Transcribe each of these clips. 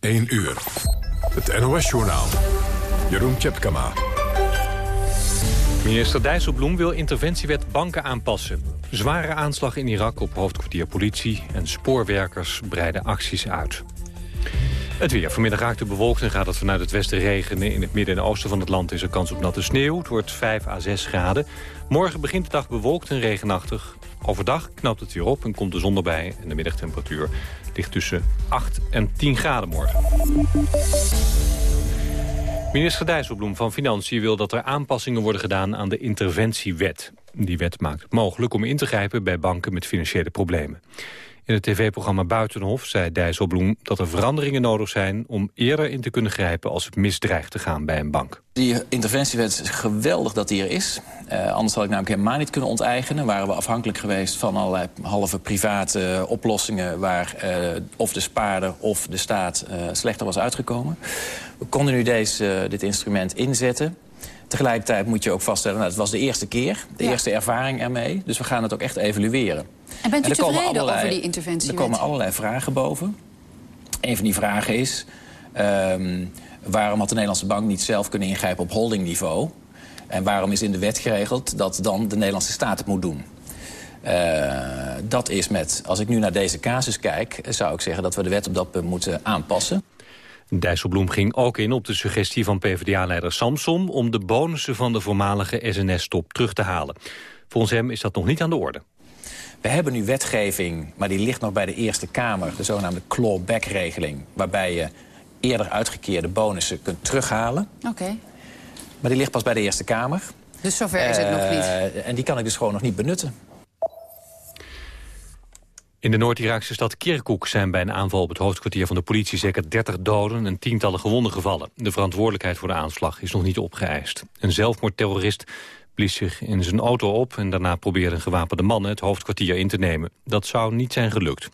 1 uur. Het NOS-journaal. Jeroen Tjepkama. Minister Dijsselbloem wil interventiewet banken aanpassen. Zware aanslag in Irak op hoofdkwartier politie... en spoorwerkers breiden acties uit. Het weer. Vanmiddag raakt bewolkt en gaat het vanuit het westen regenen. In het midden en oosten van het land is er kans op natte sneeuw. Het wordt 5 à 6 graden. Morgen begint de dag bewolkt en regenachtig. Overdag knapt het weer op en komt de zon erbij. En de middagtemperatuur ligt tussen 8 en 10 graden morgen. Minister Dijsselbloem van Financiën wil dat er aanpassingen worden gedaan aan de interventiewet. Die wet maakt het mogelijk om in te grijpen bij banken met financiële problemen. In het tv-programma Buitenhof zei Dijsselbloem dat er veranderingen nodig zijn... om eerder in te kunnen grijpen als het misdreigt te gaan bij een bank. Die interventiewet is geweldig dat die er is. Uh, anders had ik namelijk helemaal niet kunnen onteigenen. Waren we afhankelijk geweest van allerlei halve private oplossingen... waar uh, of de spaarder of de staat uh, slechter was uitgekomen. We konden nu deze, dit instrument inzetten. Tegelijkertijd moet je ook vaststellen, nou, het was de eerste keer, de ja. eerste ervaring ermee. Dus we gaan het ook echt evalueren. En bent u en tevreden allerlei, over die interventie? Er komen allerlei vragen boven. Een van die vragen is, um, waarom had de Nederlandse bank niet zelf kunnen ingrijpen op holdingniveau? En waarom is in de wet geregeld dat dan de Nederlandse staat het moet doen? Uh, dat is met, als ik nu naar deze casus kijk, zou ik zeggen dat we de wet op dat punt moeten aanpassen. Dijsselbloem ging ook in op de suggestie van PvdA-leider Samsom... om de bonussen van de voormalige SNS-top terug te halen. Volgens hem is dat nog niet aan de orde. We hebben nu wetgeving, maar die ligt nog bij de Eerste Kamer... de zogenaamde clawback-regeling... waarbij je eerder uitgekeerde bonussen kunt terughalen. Oké. Okay. Maar die ligt pas bij de Eerste Kamer. Dus zover is het uh, nog niet? En die kan ik dus gewoon nog niet benutten. In de Noord-Iraakse stad Kirkuk zijn bij een aanval op het hoofdkwartier van de politie zeker 30 doden en tientallen gewonden gevallen. De verantwoordelijkheid voor de aanslag is nog niet opgeëist. Een zelfmoordterrorist blies zich in zijn auto op en daarna probeerden gewapende mannen het hoofdkwartier in te nemen. Dat zou niet zijn gelukt.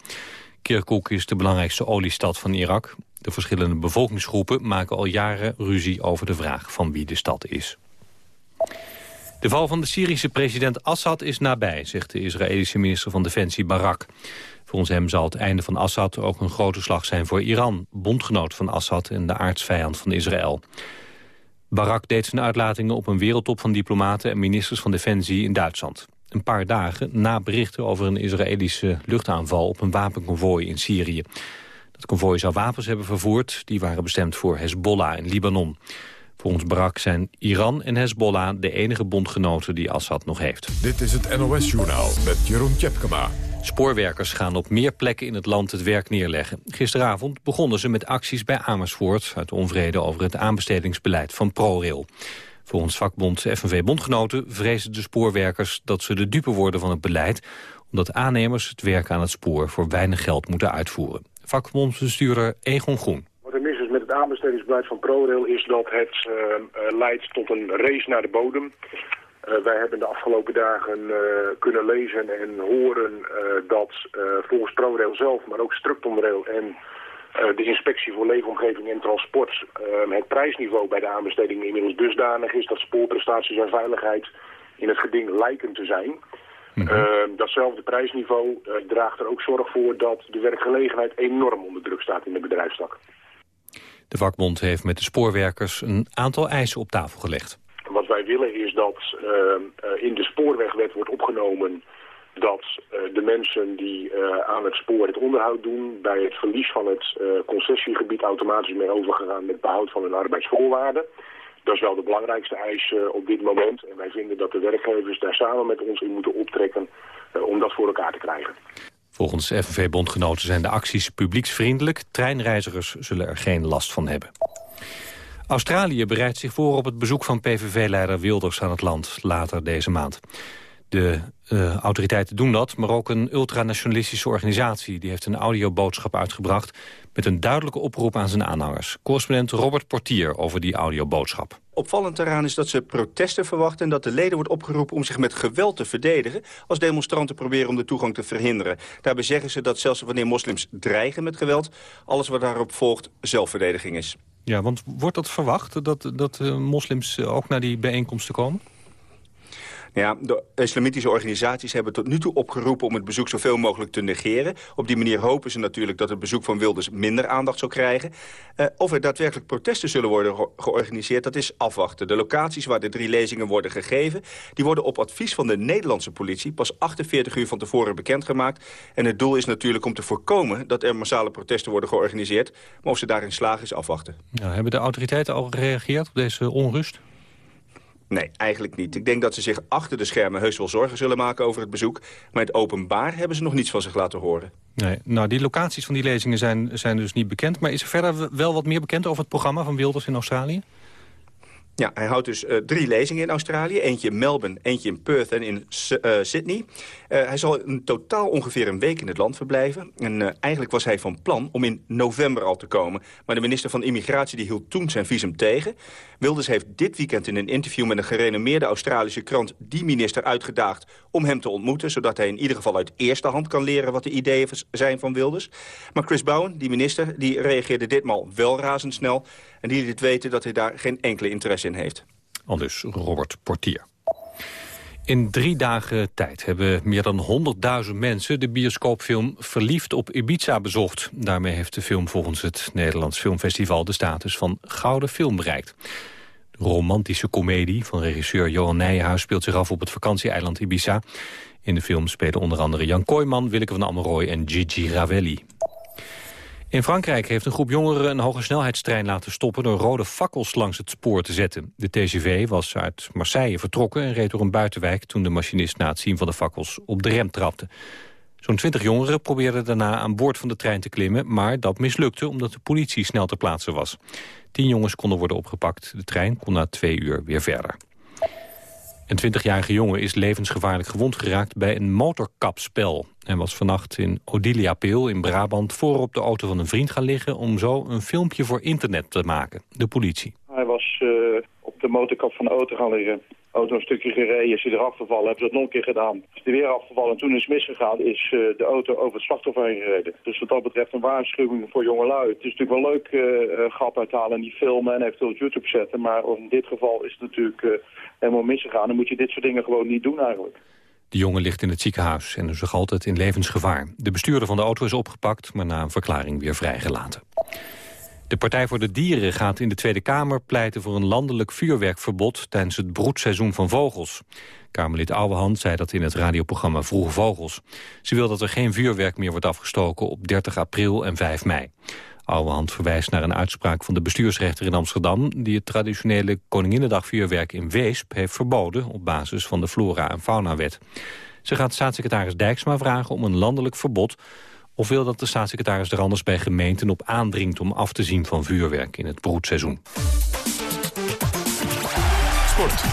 Kirkuk is de belangrijkste oliestad van Irak. De verschillende bevolkingsgroepen maken al jaren ruzie over de vraag van wie de stad is. De val van de Syrische president Assad is nabij, zegt de Israëlische minister van Defensie Barak. Volgens hem zal het einde van Assad ook een grote slag zijn voor Iran... bondgenoot van Assad en de aardsvijand van Israël. Barak deed zijn uitlatingen op een wereldtop van diplomaten... en ministers van Defensie in Duitsland. Een paar dagen na berichten over een Israëlische luchtaanval... op een wapenconvooi in Syrië. Dat konvooi zou wapens hebben vervoerd. Die waren bestemd voor Hezbollah in Libanon. Volgens Barak zijn Iran en Hezbollah de enige bondgenoten die Assad nog heeft. Dit is het NOS-journaal met Jeroen Tjepkema. Spoorwerkers gaan op meer plekken in het land het werk neerleggen. Gisteravond begonnen ze met acties bij Amersfoort... uit onvrede over het aanbestedingsbeleid van ProRail. Volgens vakbond FNV-bondgenoten vrezen de spoorwerkers... dat ze de dupe worden van het beleid... omdat aannemers het werk aan het spoor voor weinig geld moeten uitvoeren. Vakbondsbestuurder Egon Groen met het aanbestedingsbeleid van ProRail is dat het uh, leidt tot een race naar de bodem. Uh, wij hebben de afgelopen dagen uh, kunnen lezen en horen dat volgens ProRail zelf, maar ook Structonrail en de Inspectie voor Leefomgeving en Transport het prijsniveau bij de aanbesteding inmiddels dusdanig is dat spoorprestaties en veiligheid in het geding lijken te zijn. Mm -hmm. datzelfde prijsniveau draagt er ook zorg voor dat de werkgelegenheid enorm onder druk staat in de bedrijfstak. De vakbond heeft met de spoorwerkers een aantal eisen op tafel gelegd. Wat wij willen is dat uh, in de spoorwegwet wordt opgenomen dat uh, de mensen die uh, aan het spoor het onderhoud doen... bij het verlies van het concessiegebied automatisch mee overgegaan met behoud van hun arbeidsvoorwaarden. Dat is wel de belangrijkste eis op dit moment. En wij vinden dat de werkgevers daar samen met ons in moeten optrekken om dat voor elkaar te krijgen. Volgens FNV-bondgenoten zijn de acties publieksvriendelijk. Treinreizigers zullen er geen last van hebben. Australië bereidt zich voor op het bezoek van PVV-leider Wilders aan het land later deze maand. De uh, autoriteiten doen dat, maar ook een ultranationalistische organisatie... die heeft een audioboodschap uitgebracht met een duidelijke oproep aan zijn aanhangers. Correspondent Robert Portier over die audioboodschap. Opvallend eraan is dat ze protesten verwachten... en dat de leden wordt opgeroepen om zich met geweld te verdedigen... als demonstranten proberen om de toegang te verhinderen. Daarbij zeggen ze dat zelfs wanneer moslims dreigen met geweld... alles wat daarop volgt zelfverdediging is. Ja, want wordt dat verwacht, dat, dat uh, moslims ook naar die bijeenkomsten komen? Ja, de islamitische organisaties hebben tot nu toe opgeroepen om het bezoek zoveel mogelijk te negeren. Op die manier hopen ze natuurlijk dat het bezoek van Wilders minder aandacht zal krijgen. Uh, of er daadwerkelijk protesten zullen worden georganiseerd, dat is afwachten. De locaties waar de drie lezingen worden gegeven, die worden op advies van de Nederlandse politie pas 48 uur van tevoren bekendgemaakt. En het doel is natuurlijk om te voorkomen dat er massale protesten worden georganiseerd. Maar of ze daarin slagen is afwachten. Hebben de autoriteiten al gereageerd op deze onrust? Nee, eigenlijk niet. Ik denk dat ze zich achter de schermen heus wel zorgen zullen maken over het bezoek. Maar het openbaar hebben ze nog niets van zich laten horen. Nee, nou, die locaties van die lezingen zijn, zijn dus niet bekend. Maar is er verder wel wat meer bekend over het programma van Wilders in Australië? Ja, hij houdt dus uh, drie lezingen in Australië. Eentje in Melbourne, eentje in Perth en in uh, Sydney. Uh, hij zal in totaal ongeveer een week in het land verblijven. En eigenlijk was hij van plan om in november al te komen. Maar de minister van Immigratie die hield toen zijn visum tegen. Wilders heeft dit weekend in een interview met een gerenommeerde Australische krant... die minister uitgedaagd om hem te ontmoeten... zodat hij in ieder geval uit eerste hand kan leren wat de ideeën zijn van Wilders. Maar Chris Bowen, die minister, die reageerde ditmaal wel razendsnel... en die liet weten dat hij daar geen enkele interesse in heeft. Al dus Robert Portier. In drie dagen tijd hebben meer dan 100.000 mensen de bioscoopfilm Verliefd op Ibiza bezocht. Daarmee heeft de film volgens het Nederlands Filmfestival de status van gouden film bereikt. De romantische komedie van regisseur Johan Nijenhuis speelt zich af op het vakantieeiland Ibiza. In de film spelen onder andere Jan Kooijman, Willeke van Ammeroy en Gigi Ravelli. In Frankrijk heeft een groep jongeren een hoge snelheidstrein laten stoppen... door rode fakkels langs het spoor te zetten. De TGV was uit Marseille vertrokken en reed door een buitenwijk... toen de machinist na het zien van de fakkels op de rem trapte. Zo'n twintig jongeren probeerden daarna aan boord van de trein te klimmen... maar dat mislukte omdat de politie snel ter plaatse was. Tien jongens konden worden opgepakt. De trein kon na twee uur weer verder. Een 20-jarige jongen is levensgevaarlijk gewond geraakt bij een motorkapspel. Hij was vannacht in Odilia Peel in Brabant voor op de auto van een vriend gaan liggen... om zo een filmpje voor internet te maken, de politie. Hij was uh, op de motorkap van de auto gaan liggen auto een stukje gereden, is hij eraf gevallen. Hebben ze dat nog een keer gedaan. Is hij weer afgevallen en toen is misgegaan, is uh, de auto over het slachtoffer heen gereden. Dus wat dat betreft een waarschuwing voor jongelui. Het is natuurlijk wel leuk uh, grap uithalen en die filmen en eventueel op YouTube zetten. Maar in dit geval is het natuurlijk helemaal misgegaan. Dan moet je dit soort dingen gewoon niet doen eigenlijk. De jongen ligt in het ziekenhuis en is nog altijd in levensgevaar. De bestuurder van de auto is opgepakt, maar na een verklaring weer vrijgelaten. De Partij voor de Dieren gaat in de Tweede Kamer pleiten voor een landelijk vuurwerkverbod tijdens het broedseizoen van vogels. Kamerlid Ouwehand zei dat in het radioprogramma Vroege Vogels. Ze wil dat er geen vuurwerk meer wordt afgestoken op 30 april en 5 mei. Ouwehand verwijst naar een uitspraak van de bestuursrechter in Amsterdam... die het traditionele Koninginnedag vuurwerk in Weesp heeft verboden... op basis van de Flora- en Faunawet. Ze gaat staatssecretaris Dijksma vragen om een landelijk verbod of wil dat de staatssecretaris er anders bij gemeenten op aandringt... om af te zien van vuurwerk in het broedseizoen. Sport.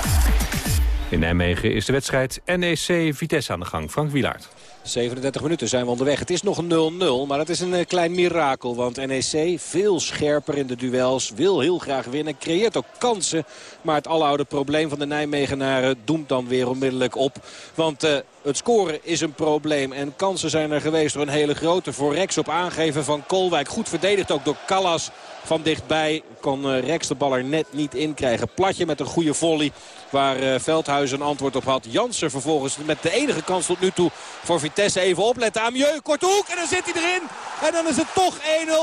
In Nijmegen is de wedstrijd NEC Vitesse aan de gang. Frank Wielaert. 37 minuten zijn we onderweg. Het is nog een 0-0, maar het is een eh, klein mirakel. Want NEC veel scherper in de duels, wil heel graag winnen. Creëert ook kansen, maar het aloude probleem van de Nijmegenaren doemt dan weer onmiddellijk op. Want... Uh, het scoren is een probleem en kansen zijn er geweest door een hele grote. Voor Rex op aangeven van Kolwijk. Goed verdedigd ook door Callas van dichtbij. Kon eh, Rex de bal er net niet in krijgen. Platje met een goede volley waar eh, Veldhuizen een antwoord op had. Jansen vervolgens met de enige kans tot nu toe voor Vitesse. Even opletten. Amieux, korte hoek en dan zit hij erin. En dan is het toch 1-0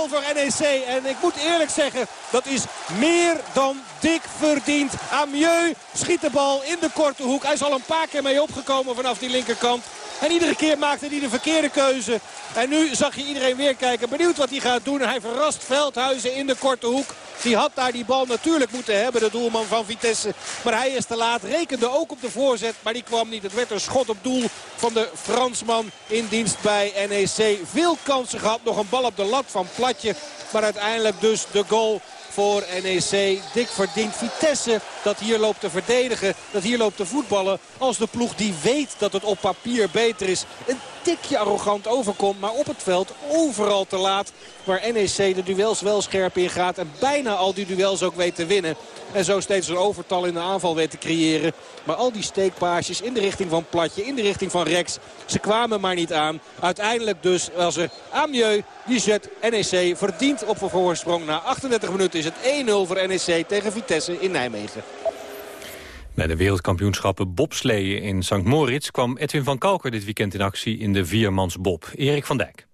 voor NEC. En ik moet eerlijk zeggen, dat is meer dan dik verdiend. Amieux schiet de bal in de korte hoek. Hij is al een paar keer mee opgekomen vanaf die linkerkant. En iedere keer maakte hij de verkeerde keuze. En nu zag je iedereen weer kijken. Benieuwd wat hij gaat doen. Hij verrast Veldhuizen in de korte hoek. Die had daar die bal natuurlijk moeten hebben, de doelman van Vitesse. Maar hij is te laat. Rekende ook op de voorzet, maar die kwam niet. Het werd een schot op doel van de Fransman in dienst bij NEC. Veel kansen gehad. Nog een bal op de lat van Platje. Maar uiteindelijk dus de goal voor NEC. Dik verdient Vitesse dat hier loopt te verdedigen. Dat hier loopt te voetballen. Als de ploeg die weet dat het op papier beter is. Tikje arrogant overkomt. Maar op het veld overal te laat. Waar NEC de duels wel scherp in gaat. En bijna al die duels ook weet te winnen. En zo steeds een overtal in de aanval weet te creëren. Maar al die steekpaasjes in de richting van Platje, in de richting van Rex. Ze kwamen maar niet aan. Uiteindelijk dus was er Amieux die zet NEC verdient op voorsprong. Na 38 minuten is het 1-0 voor NEC tegen Vitesse in Nijmegen. Bij de wereldkampioenschappen bobsleeën in St. Moritz... kwam Edwin van Kalker dit weekend in actie in de viermansbob. Erik van Dijk.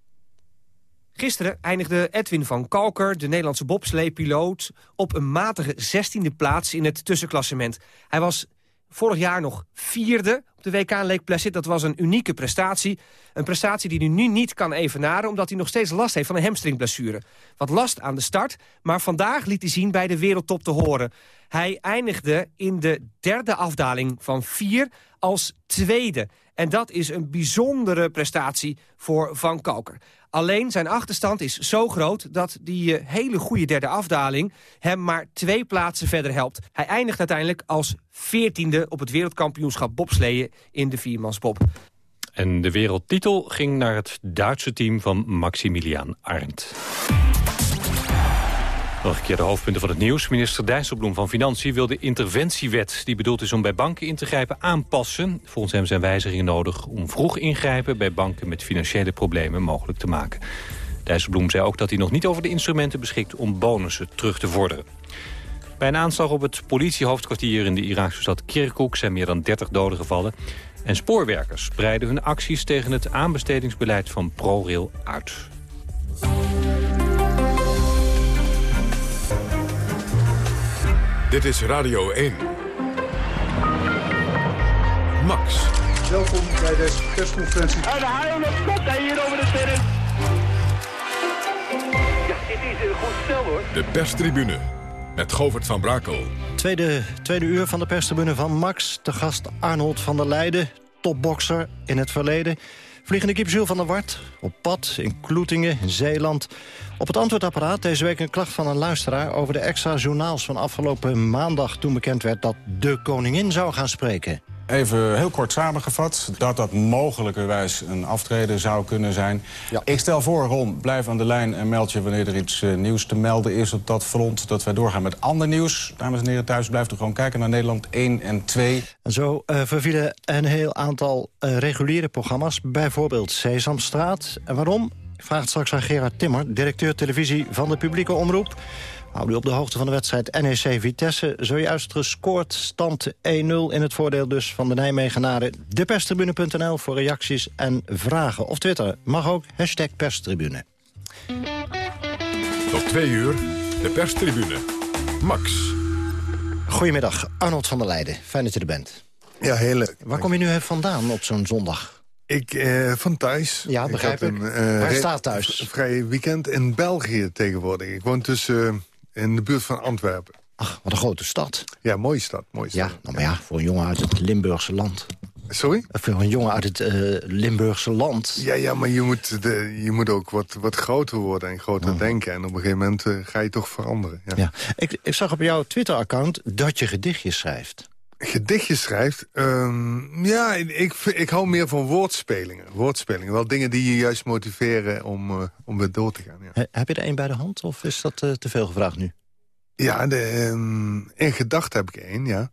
Gisteren eindigde Edwin van Kalker, de Nederlandse bobsleepiloot... op een matige 16e plaats in het tussenklassement. Hij was vorig jaar nog vierde op de WK Lake Placid. Dat was een unieke prestatie. Een prestatie die hij nu niet kan evenaren... omdat hij nog steeds last heeft van een hamstringblessure. Wat last aan de start, maar vandaag liet hij zien bij de wereldtop te horen. Hij eindigde in de derde afdaling van vier als tweede. En dat is een bijzondere prestatie voor Van Kalker. Alleen zijn achterstand is zo groot dat die eh, hele goede derde afdaling... hem maar twee plaatsen verder helpt. Hij eindigt uiteindelijk als veertiende op het wereldkampioenschap bobsleeën in de viermansbob. En de wereldtitel ging naar het Duitse team van Maximilian Arndt. Nog een keer de hoofdpunten van het nieuws. Minister Dijsselbloem van Financiën wil de interventiewet... die bedoeld is om bij banken in te grijpen aanpassen. Volgens hem zijn wijzigingen nodig om vroeg ingrijpen... bij banken met financiële problemen mogelijk te maken. Dijsselbloem zei ook dat hij nog niet over de instrumenten beschikt... om bonussen terug te vorderen. Bij een aanslag op het politiehoofdkwartier in de Iraakse stad Kirkuk... zijn meer dan 30 doden gevallen. En spoorwerkers breiden hun acties tegen het aanbestedingsbeleid van ProRail uit. Dit is Radio 1. Max. Welkom bij deze persconferentie. En de haal op hij hier over de terrein. Ja, dit is een goed spel hoor. De perstribune met Govert van Brakel. Tweede, tweede uur van de perstribune van Max. De gast Arnold van der Leijden, topbokser in het verleden. Vliegende kip Jules van der Wart, op pad in Kloetingen, in Zeeland. Op het antwoordapparaat deze week een klacht van een luisteraar... over de extra journaals van afgelopen maandag... toen bekend werd dat de koningin zou gaan spreken. Even heel kort samengevat, dat dat mogelijkerwijs een aftreden zou kunnen zijn. Ik stel voor, Ron, blijf aan de lijn en meld je wanneer er iets uh, nieuws te melden is op dat front. Dat wij doorgaan met ander nieuws. Dames en heren thuis, blijft u gewoon kijken naar Nederland 1 en 2. En zo uh, vervielen een heel aantal uh, reguliere programma's, bijvoorbeeld Sesamstraat. En waarom? Ik vraag het straks aan Gerard Timmer, directeur televisie van de publieke omroep. Hou u op de hoogte van de wedstrijd NEC Vitesse. Zojuist gescoord, stand 1-0 in het voordeel dus van de Nijmegenaren. Deperstribune.nl voor reacties en vragen. Of Twitter, mag ook, hashtag perstribune. Tot twee uur, de perstribune. Max. Goedemiddag, Arnold van der Leijden. Fijn dat je er bent. Ja, heel leuk. Waar kom je nu vandaan op zo'n zondag? Ik, eh, van thuis. Ja, begrijp ik. uh, Waar staat thuis? Een vrij weekend in België tegenwoordig. Ik woon tussen in de buurt van Antwerpen. Ach, wat een grote stad. Ja, mooie stad. Mooie stad. Ja, nou maar ja, voor een jongen uit het Limburgse land. Sorry? Voor een jongen uit het uh, Limburgse land. Ja, ja maar je moet, de, je moet ook wat, wat groter worden en groter oh. denken. En op een gegeven moment uh, ga je toch veranderen. Ja. ja. Ik, ik zag op jouw Twitter-account dat je gedichtjes schrijft. Gedichtjes schrijft? Um, ja, ik, ik hou meer van woordspelingen. Woordspelingen, wel dingen die je juist motiveren om, uh, om weer door te gaan. Ja. He, heb je er één bij de hand of is dat uh, te veel gevraagd nu? Ja, de, um, in gedachten heb ik één, ja.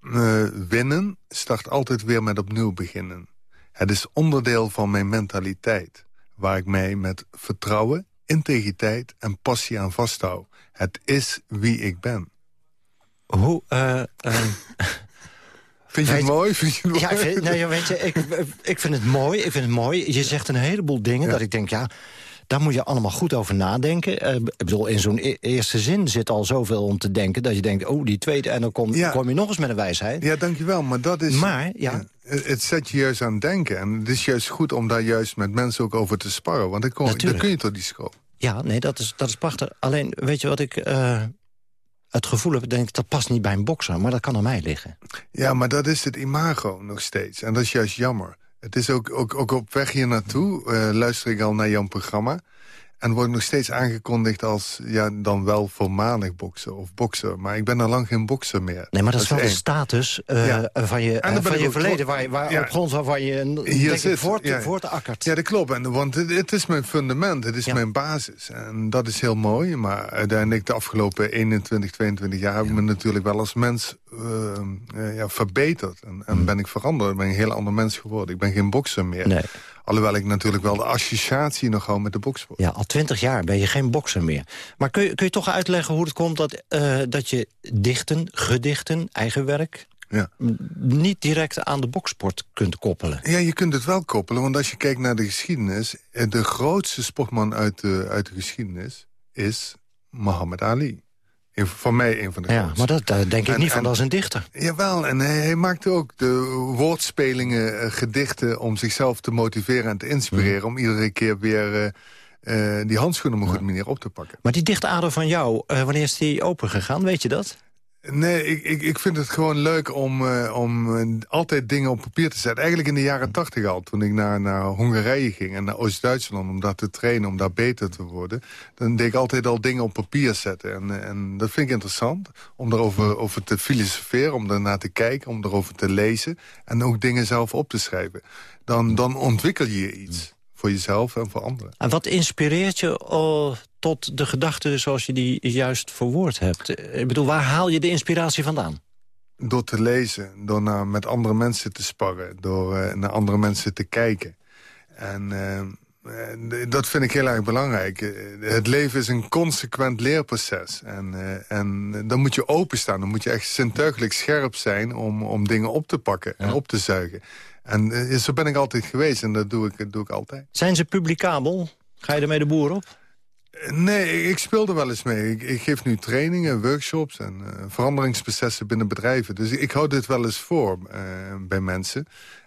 Uh, winnen start altijd weer met opnieuw beginnen. Het is onderdeel van mijn mentaliteit... waar ik mij met vertrouwen, integriteit en passie aan vasthoud. Het is wie ik ben. Hoe... Uh, Vind je het mooi? Vind je het mooi? Ja, ik vind, weet je, ik, ik vind het mooi. Ik vind het mooi. Je zegt een heleboel dingen ja. dat ik denk, ja, daar moet je allemaal goed over nadenken. Uh, ik bedoel, in zo'n e eerste zin zit al zoveel om te denken... dat je denkt, oh, die tweede, en dan kom, ja. kom je nog eens met een wijsheid. Ja, dankjewel, maar dat is... Maar, ja... het zet je juist aan het denken. En het is juist goed om daar juist met mensen ook over te sparren. Want dan, kom, dan kun je tot die school. Ja, nee, dat is, dat is prachtig. Alleen, weet je wat ik... Uh, het gevoel heb, denk ik, dat past niet bij een bokser. Maar dat kan aan mij liggen. Ja, maar dat is het imago nog steeds. En dat is juist jammer. Het is ook, ook, ook op weg hier naartoe, uh, luister ik al naar jouw programma... En wordt nog steeds aangekondigd als ja, dan wel voormalig bokser of bokser. Maar ik ben al lang geen bokser meer. Nee, maar dat, is wel de status uh, ja. van je, uh, van je verleden... Waar, waar, ja. op grond waarvan je Hier zit, voort, ja. voortakkert. Ja, dat klopt. En, want het, het, is mijn fundament, het is mijn basis. En dat is heel mooi. Maar uiteindelijk de afgelopen 21, 22 jaar... heb ik me natuurlijk wel als mens uh, ja, verbeterd. En, en ben ik veranderd. Ik ben een heel ander mens geworden. Ik ben geen bokser meer. Nee. Alhoewel ik natuurlijk wel de associatie nog hou met de boksport. Ja, al twintig jaar ben je geen bokser meer. Maar kun je, kun je toch uitleggen hoe het komt dat, uh, dat je dichten, gedichten, eigen werk... ja. niet direct aan de boksport kunt koppelen. Ja, je kunt het wel koppelen, want als je kijkt naar de geschiedenis... Eh, de grootste sportman uit de, uit de geschiedenis is Muhammad Ali. Van mij een van de Ja, maar dat daar denk ik niet van, is een dichter. Jawel, en hij, hij maakte ook de woordspelingen, uh, gedichten... om zichzelf te motiveren en te inspireren... Mhm. om iedere keer weer uh, die handschoenen op een goede manier op te pakken. Maar die dichtader van jou, wanneer is die open gegaan, weet je dat? Nee, ik, ik, ik vind het gewoon leuk om, uh, om uh, altijd dingen op papier te zetten. Eigenlijk in de jaren tachtig al, toen ik naar, naar Hongarije ging... en naar Oost-Duitsland om daar te trainen, om daar beter te worden... dan deed ik altijd al dingen op papier zetten. En, en dat vind ik interessant, om erover over te filosoferen... om daarnaar te kijken, om erover te lezen... en ook dingen zelf op te schrijven. Dan, dan ontwikkel je iets voor jezelf en voor anderen. En wat inspireert je oh, tot de gedachten zoals je die juist verwoord hebt? Ik bedoel, waar haal je de inspiratie vandaan? Door te lezen, door naar, met andere mensen te sparren... door uh, naar andere mensen te kijken. En uh, dat vind ik heel erg belangrijk. Het leven is een consequent leerproces. En, en dan moet je openstaan. Dan moet je echt zintuigelijk scherp zijn... om, om dingen op te pakken en op te zuigen. En uh, zo ben ik altijd geweest en dat doe ik, doe ik altijd. Zijn ze publicabel? Ga je ermee de boer op? Nee, ik speel er wel eens mee. Ik, ik geef nu trainingen, workshops en uh, veranderingsprocessen binnen bedrijven. Dus ik hou dit wel eens voor uh, bij mensen.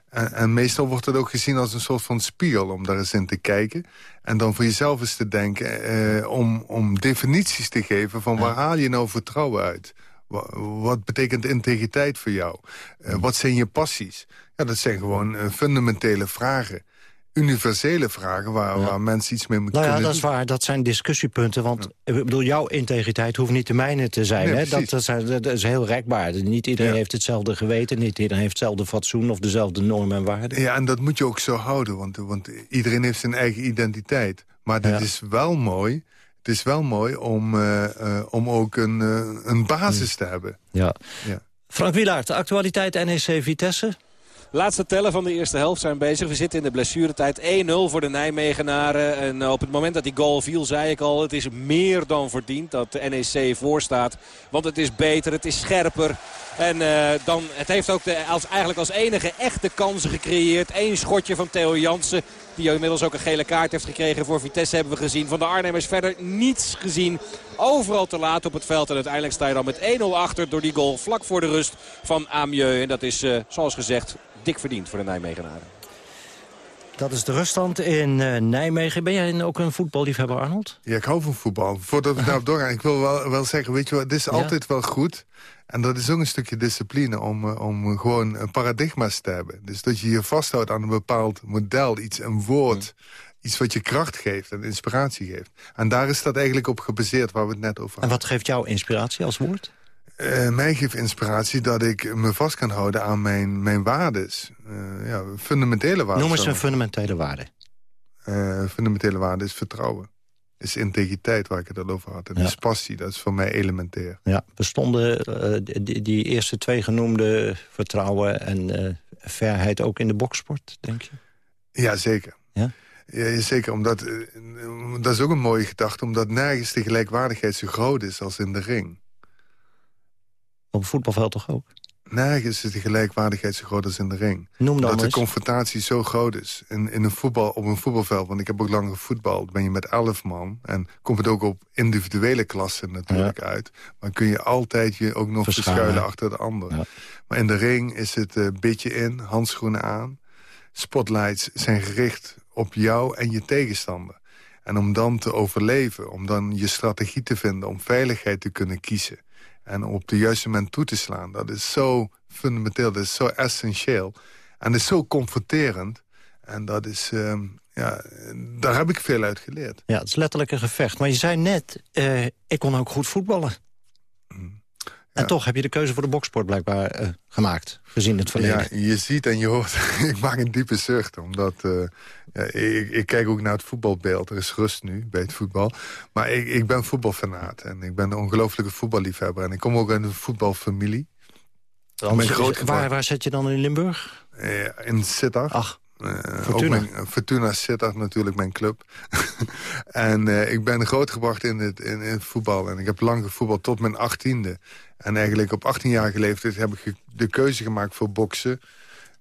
En, en, meestal wordt het ook gezien als een soort van spiegel om daar eens in te kijken. En dan voor jezelf eens te denken uh, om, om definities te geven van waar haal je nou vertrouwen uit? Wat, wat betekent integriteit voor jou? wat zijn je passies? Ja, dat zijn gewoon fundamentele vragen universele vragen waar, waar mensen iets mee moeten nou ja, dat is waar. Dat zijn discussiepunten. Want ik bedoel, jouw integriteit hoeft niet de mijne te zijn. hè? Dat, dat, is, dat, is, heel rekbaar. Niet iedereen heeft hetzelfde geweten. Niet iedereen heeft hetzelfde fatsoen of dezelfde normen en waarden. Ja, en dat moet je ook zo houden. Want, want iedereen heeft zijn eigen identiteit. Maar het is wel mooi... Het is wel mooi om, uh, uh, om ook een, uh, een basis te hebben. Ja. ja. Frank Wielaert, de actualiteit NEC Vitesse... Laatste tellen van de eerste helft zijn bezig. We zitten in de blessuretijd 1-0 voor de Nijmegenaren. En op het moment dat die goal viel, zei ik al... het is meer dan verdiend dat de NEC voorstaat. Want het is beter, het is scherper. En uh, dan, het heeft ook als, eigenlijk als enige echte kansen gecreëerd. Eén schotje van Theo Jansen. Die inmiddels ook een gele kaart heeft gekregen voor Vitesse hebben we gezien. Van de Arnhemmers verder niets gezien. Overal te laat op het veld. En uiteindelijk sta je dan met 1-0 achter door die goal vlak voor de rust van Amieux. En dat is uh, zoals gezegd dik verdiend voor de Nijmegenaren. Dat is de ruststand in uh, Nijmegen. Ben jij ook een voetballiefhebber, Arnold? Ja, ik hou van voetbal. Voordat we daarop doorgaan, ik wil wel, wel zeggen... weet je wat, het is altijd wel goed... En dat is ook een stukje discipline om, om gewoon paradigma's te hebben. Dus dat je je vasthoudt aan een bepaald model, iets, een woord... Iets wat je kracht geeft en inspiratie geeft. En daar is dat eigenlijk op gebaseerd waar we het net over hadden. En wat geeft jou inspiratie als woord? Uh, mij geeft inspiratie dat ik me vast kan houden aan mijn, mijn waardes. Uh, ja, fundamentele waarden. Noem eens een fundamentele waarde. Uh, fundamentele waarde is vertrouwen. Is integriteit waar ik het al over had. En ja. is passie, dat is voor mij elementair. Ja, bestonden die, die, eerste twee genoemde vertrouwen en verheid ook in de boksport, denk je? Ja, zeker. Ja? Ja, zeker, omdat dat is ook een mooie gedachte... omdat nergens de gelijkwaardigheid zo groot is als in de ring. Op het voetbalveld toch ook? Nergens is de gelijkwaardigheid zo groot als in de ring. Noem dan Dat eens. de confrontatie zo groot is. In, in een voetbal, op een voetbalveld, want ik heb ook lang gevoetbald... ben je met elf man en komt het ook op individuele klassen natuurlijk ja. uit. Maar kun je altijd je ook nog verschuilen achter de ander. Ja. Maar in de ring is het uh, beetje in, handschoenen aan. Spotlights zijn gericht op jou en je tegenstander. En om dan te overleven, om dan je strategie te vinden... om veiligheid te kunnen kiezen en op de juiste moment toe te slaan. Dat is zo fundamenteel, dat is zo essentieel. En dat is zo confronterend. En dat is, uh, ja, daar heb ik veel uit geleerd. Ja, het is letterlijk een gevecht. Maar je zei net, uh, ik kon ook goed voetballen. En toch heb je de keuze voor de boksport blijkbaar uh, gemaakt, gezien het verleden. Ja, je ziet en je hoort, ik maak een diepe zucht. Omdat uh, ja, ik, ik, kijk ook naar het voetbalbeeld. Er is rust nu bij het voetbal. Maar ik, ik ben voetbalfanaat en ik ben een ongelofelijke voetballiefhebber. En ik kom ook uit een voetbalfamilie. Mijn groot waar, waar zit je dan in Limburg? Uh, in Sittard. Ach. Fortuna. Mijn, Fortuna Sittard natuurlijk mijn club. en ik ben grootgebracht in het, in, in, het voetbal. En ik heb lang gevoetbald tot mijn achttiende. En eigenlijk op 18 jaar leeftijd heb ik de keuze gemaakt voor boksen.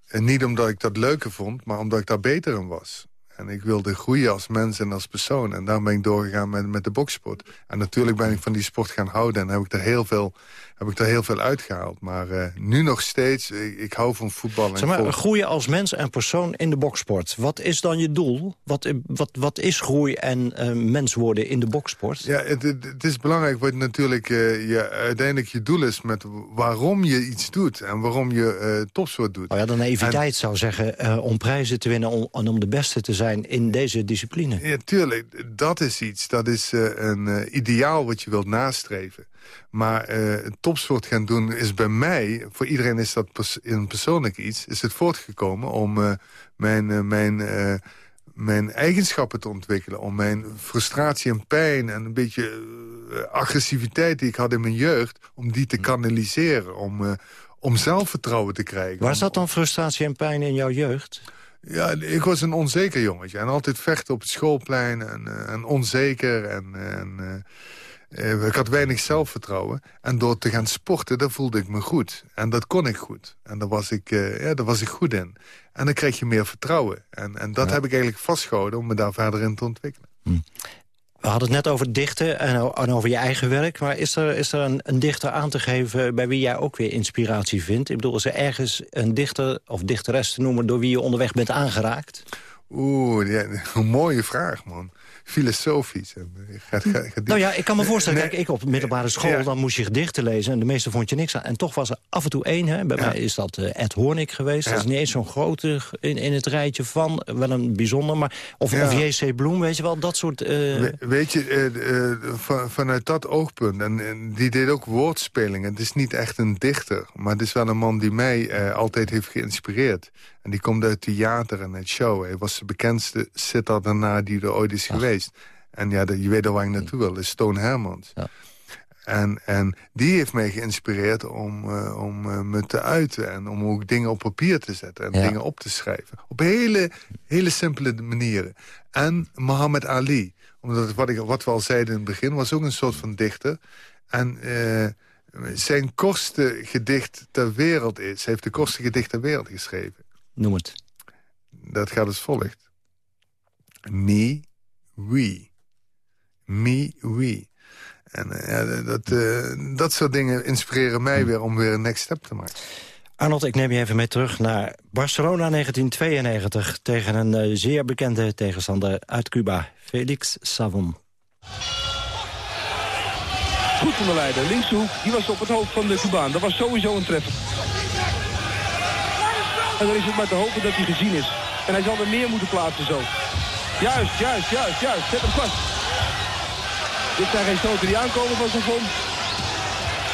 En niet omdat ik dat leuker vond, maar omdat ik daar beter in was. En ik wilde groeien als mens en als persoon. En daar ben ik doorgegaan met, met de boksport. En natuurlijk ben ik van die sport gaan houden. En heb ik er heel veel heb ik er heel veel uitgehaald. Maar uh, nu nog steeds, ik, ik, hou van voetbal. En zeg maar, groeien als mens en persoon in de boksport. Wat is dan je doel? Wat, wat, wat is groei en uh, mens worden in de boksport? Ja, het, het is belangrijk wat natuurlijk uh, je, uiteindelijk je doel is... met waarom je iets doet en waarom je topsport doet. Oh ja, de naïviteit zou zeggen om prijzen te winnen... Om, en om de beste te zijn in deze discipline. Ja, tuurlijk. Dat is iets. Dat is een ideaal wat je wilt nastreven. Maar uh, topsport gaan doen is bij mij... voor iedereen is dat pers een persoonlijk iets... is het voortgekomen om uh, mijn, uh, mijn, mijn eigenschappen te ontwikkelen. Om mijn frustratie en pijn en een beetje agressiviteit... die ik had in mijn jeugd, om die te hmm. kanaliseren. Om, om zelfvertrouwen te krijgen. Waar zat dan frustratie en pijn in jouw jeugd? Ja, ik was een onzeker jongetje. En altijd vechten op het schoolplein. En, en onzeker. En, en uh, ik had weinig zelfvertrouwen. En door te gaan sporten, daar voelde ik me goed. En dat kon ik goed. En daar was ik, uh, ja, daar was ik goed in. En dan krijg je meer vertrouwen. En, en dat heb ik eigenlijk vastgehouden om me daar verder in te ontwikkelen. Hm. We hadden het net over dichten en, over je eigen werk. Maar is er, is er een, een, dichter aan te geven bij wie jij ook weer inspiratie vindt? Ik bedoel, is er ergens een dichter of dichteres te noemen... door wie je onderweg bent aangeraakt? Oeh, ja, een mooie vraag, man filosofisch. En eh, gaat, gaat, nou ja, ik kan me voorstellen, kijk, ik op middelbare school... dan moest je gedichten lezen en de meeste vond je niks aan. En toch was er af en toe één, hè. bij mij is dat uh, Ed Hornik geweest. Dat is niet eens zo'n grote in, in het rijtje van, wel een bijzonder... maar of, of J.C. Bloem, weet je wel, dat soort... Uh... weet je, van, vanuit dat oogpunt, en, en, die deed ook woordspelingen. Het is niet echt een dichter, maar het is wel een man die mij altijd heeft geïnspireerd. En die komt uit theater en uit show. Hij was de bekendste sitter daarna die er ooit is geweest. En ja, je weet al waar ik naartoe wil, is Stone Hermans. Ja. En, en die heeft mij geïnspireerd om, uh, om uh, me te uiten. En om ook dingen op papier te zetten. En dingen op te schrijven. Op hele, hele simpele manieren. En Muhammad Ali. Omdat wat, ik, wat we al zeiden in het begin, was ook een soort van dichter. En uh, zijn kortste gedicht ter wereld is... heeft de kortste gedicht ter wereld geschreven. Noem het. Dat gaat als volgt. Me, we. Me, we. En uh, ja, dat, uh, dat soort dingen inspireren mij weer om weer een next step te maken. Arnold, ik neem je even mee terug naar Barcelona 1992... tegen een uh, zeer bekende tegenstander uit Cuba, Felix Savon. Goed van de leider, linkshoek, die was op het hoofd van de Cubaan. Dat was sowieso een treffer. En dan is het maar te hopen dat hij gezien is. En hij zal er meer moeten plaatsen zo. Juist, juist, juist, juist. Zet hem vast. Dit zijn geen stoten die aankomen van zijn vond.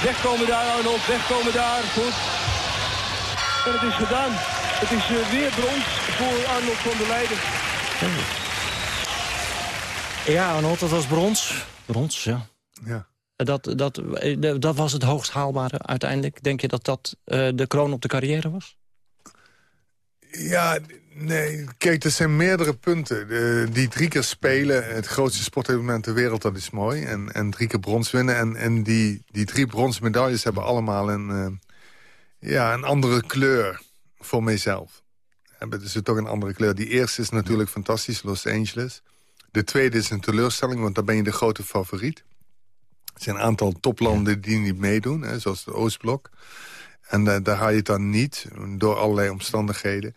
Wegkomen daar Arnold, wegkomen daar. Goed. En het is gedaan. Het is uh, weer brons voor Arnold van der Leijden. Ja, Arnold, dat was brons. Brons, ja. Ja. Dat, dat, eh, dat was het hoogst haalbare uiteindelijk. Denk je dat dat uh, de kroon op de carrière was? Ja, nee. Kijk, er zijn meerdere punten. die drie keer spelen, het grootste sportevenement ter wereld, dat is mooi. En, en drie keer brons winnen. En, en die, die drie bronsmedailles hebben allemaal een, uh, ja, een andere kleur voor mijzelf. Hebben dus toch een andere kleur. Die eerste is natuurlijk fantastisch, Los Angeles. De tweede is een teleurstelling, want daar ben je de grote favoriet. Er zijn een aantal toplanden die niet meedoen, hè, zoals de Oostblok. En uh, daar haal je het dan niet, door allerlei omstandigheden.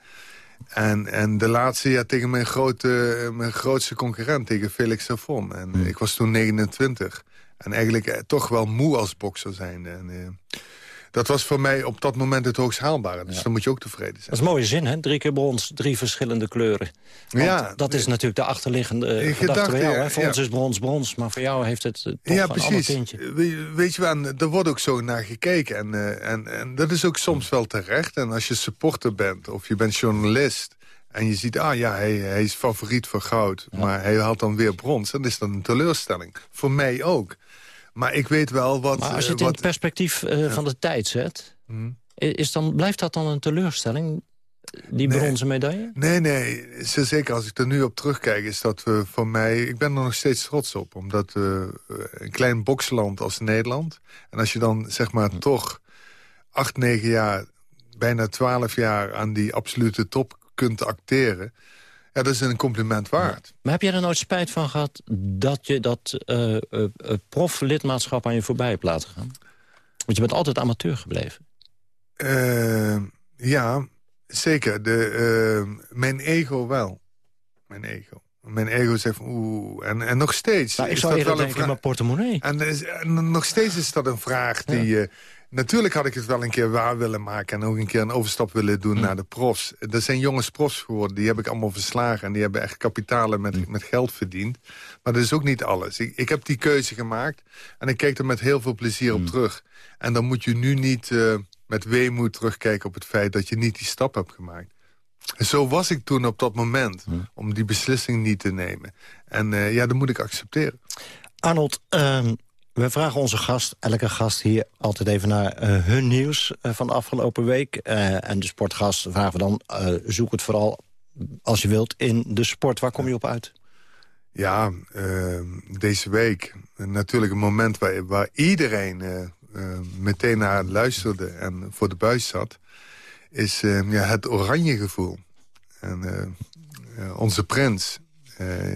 En, en de laatste, ja, tegen mijn, grote, mijn grootste concurrent, tegen Felix Savon. En hmm. ik was toen 29. En eigenlijk eh, toch wel moe als bokser zijn. En, uh, dat was voor mij op dat moment het hoogst haalbare. Dus dan moet je ook tevreden zijn. Dat is een mooie zin, hè? Drie keer brons, drie verschillende kleuren. ja, dat is natuurlijk de achterliggende uh, gedachte bij jou. Hè? Voor ons is brons brons, maar voor jou heeft het uh, toch ja, precies. een We, weet je wel, er wordt ook zo naar gekeken. En, uh, en, en dat is ook soms wel terecht. En als je supporter bent of je bent journalist... En je ziet, ah ja, hij, hij is favoriet voor goud. Maar hij haalt dan weer brons. Dan is dat een teleurstelling. Voor mij ook. Maar ik weet wel wat... Maar als je het wat... in het perspectief uh, van de tijd zet... Hmm. Is dan, blijft dat dan een teleurstelling? die bronzen medaille? Nee, nee. Zeker als ik er nu op terugkijk, is dat uh, voor mij... Ik ben er nog steeds trots op, omdat uh, een klein boksland als Nederland... en als je dan, zeg maar, hm. toch acht, negen jaar... bijna twaalf jaar aan die absolute top kunt acteren... Ja, dat is een compliment waard. Maar heb jij er nooit spijt van gehad dat je dat uh, proflidmaatschap aan je voorbij hebt laten gaan? Want je bent altijd amateur gebleven. Uh, ja, zeker. De, uh, mijn ego wel. Mijn ego. Mijn ego zegt, oeh, en, en nog steeds... Nou, ik zou eerder denken, mijn portemonnee. En, en, nog steeds is dat een vraag die... Ja. Natuurlijk had ik het wel een keer waar willen maken... en ook een keer een overstap willen doen hm. naar de profs. Er zijn jongens profs geworden, die heb ik allemaal verslagen... en die hebben echt kapitalen met, hm. met geld verdiend. Maar dat is ook niet alles. Ik, ik heb die keuze gemaakt en ik kijk er met heel veel plezier op hm. terug. En dan moet je nu niet uh, met weemoed terugkijken op het feit... dat je niet die stap hebt gemaakt. Zo was ik toen op dat moment, om die beslissing niet te nemen. En uh, ja, dat moet ik accepteren. Arnold, uh, we vragen onze gast, elke gast hier, altijd even naar uh, hun nieuws uh, van de afgelopen week. Uh, en de sportgast vragen we dan, zoek het vooral als je wilt in de sport. Waar kom je op uit? Ja, deze week natuurlijk een moment waar, waar iedereen meteen naar luisterde en voor de buis zat... is ja, het oranje gevoel. En onze prins,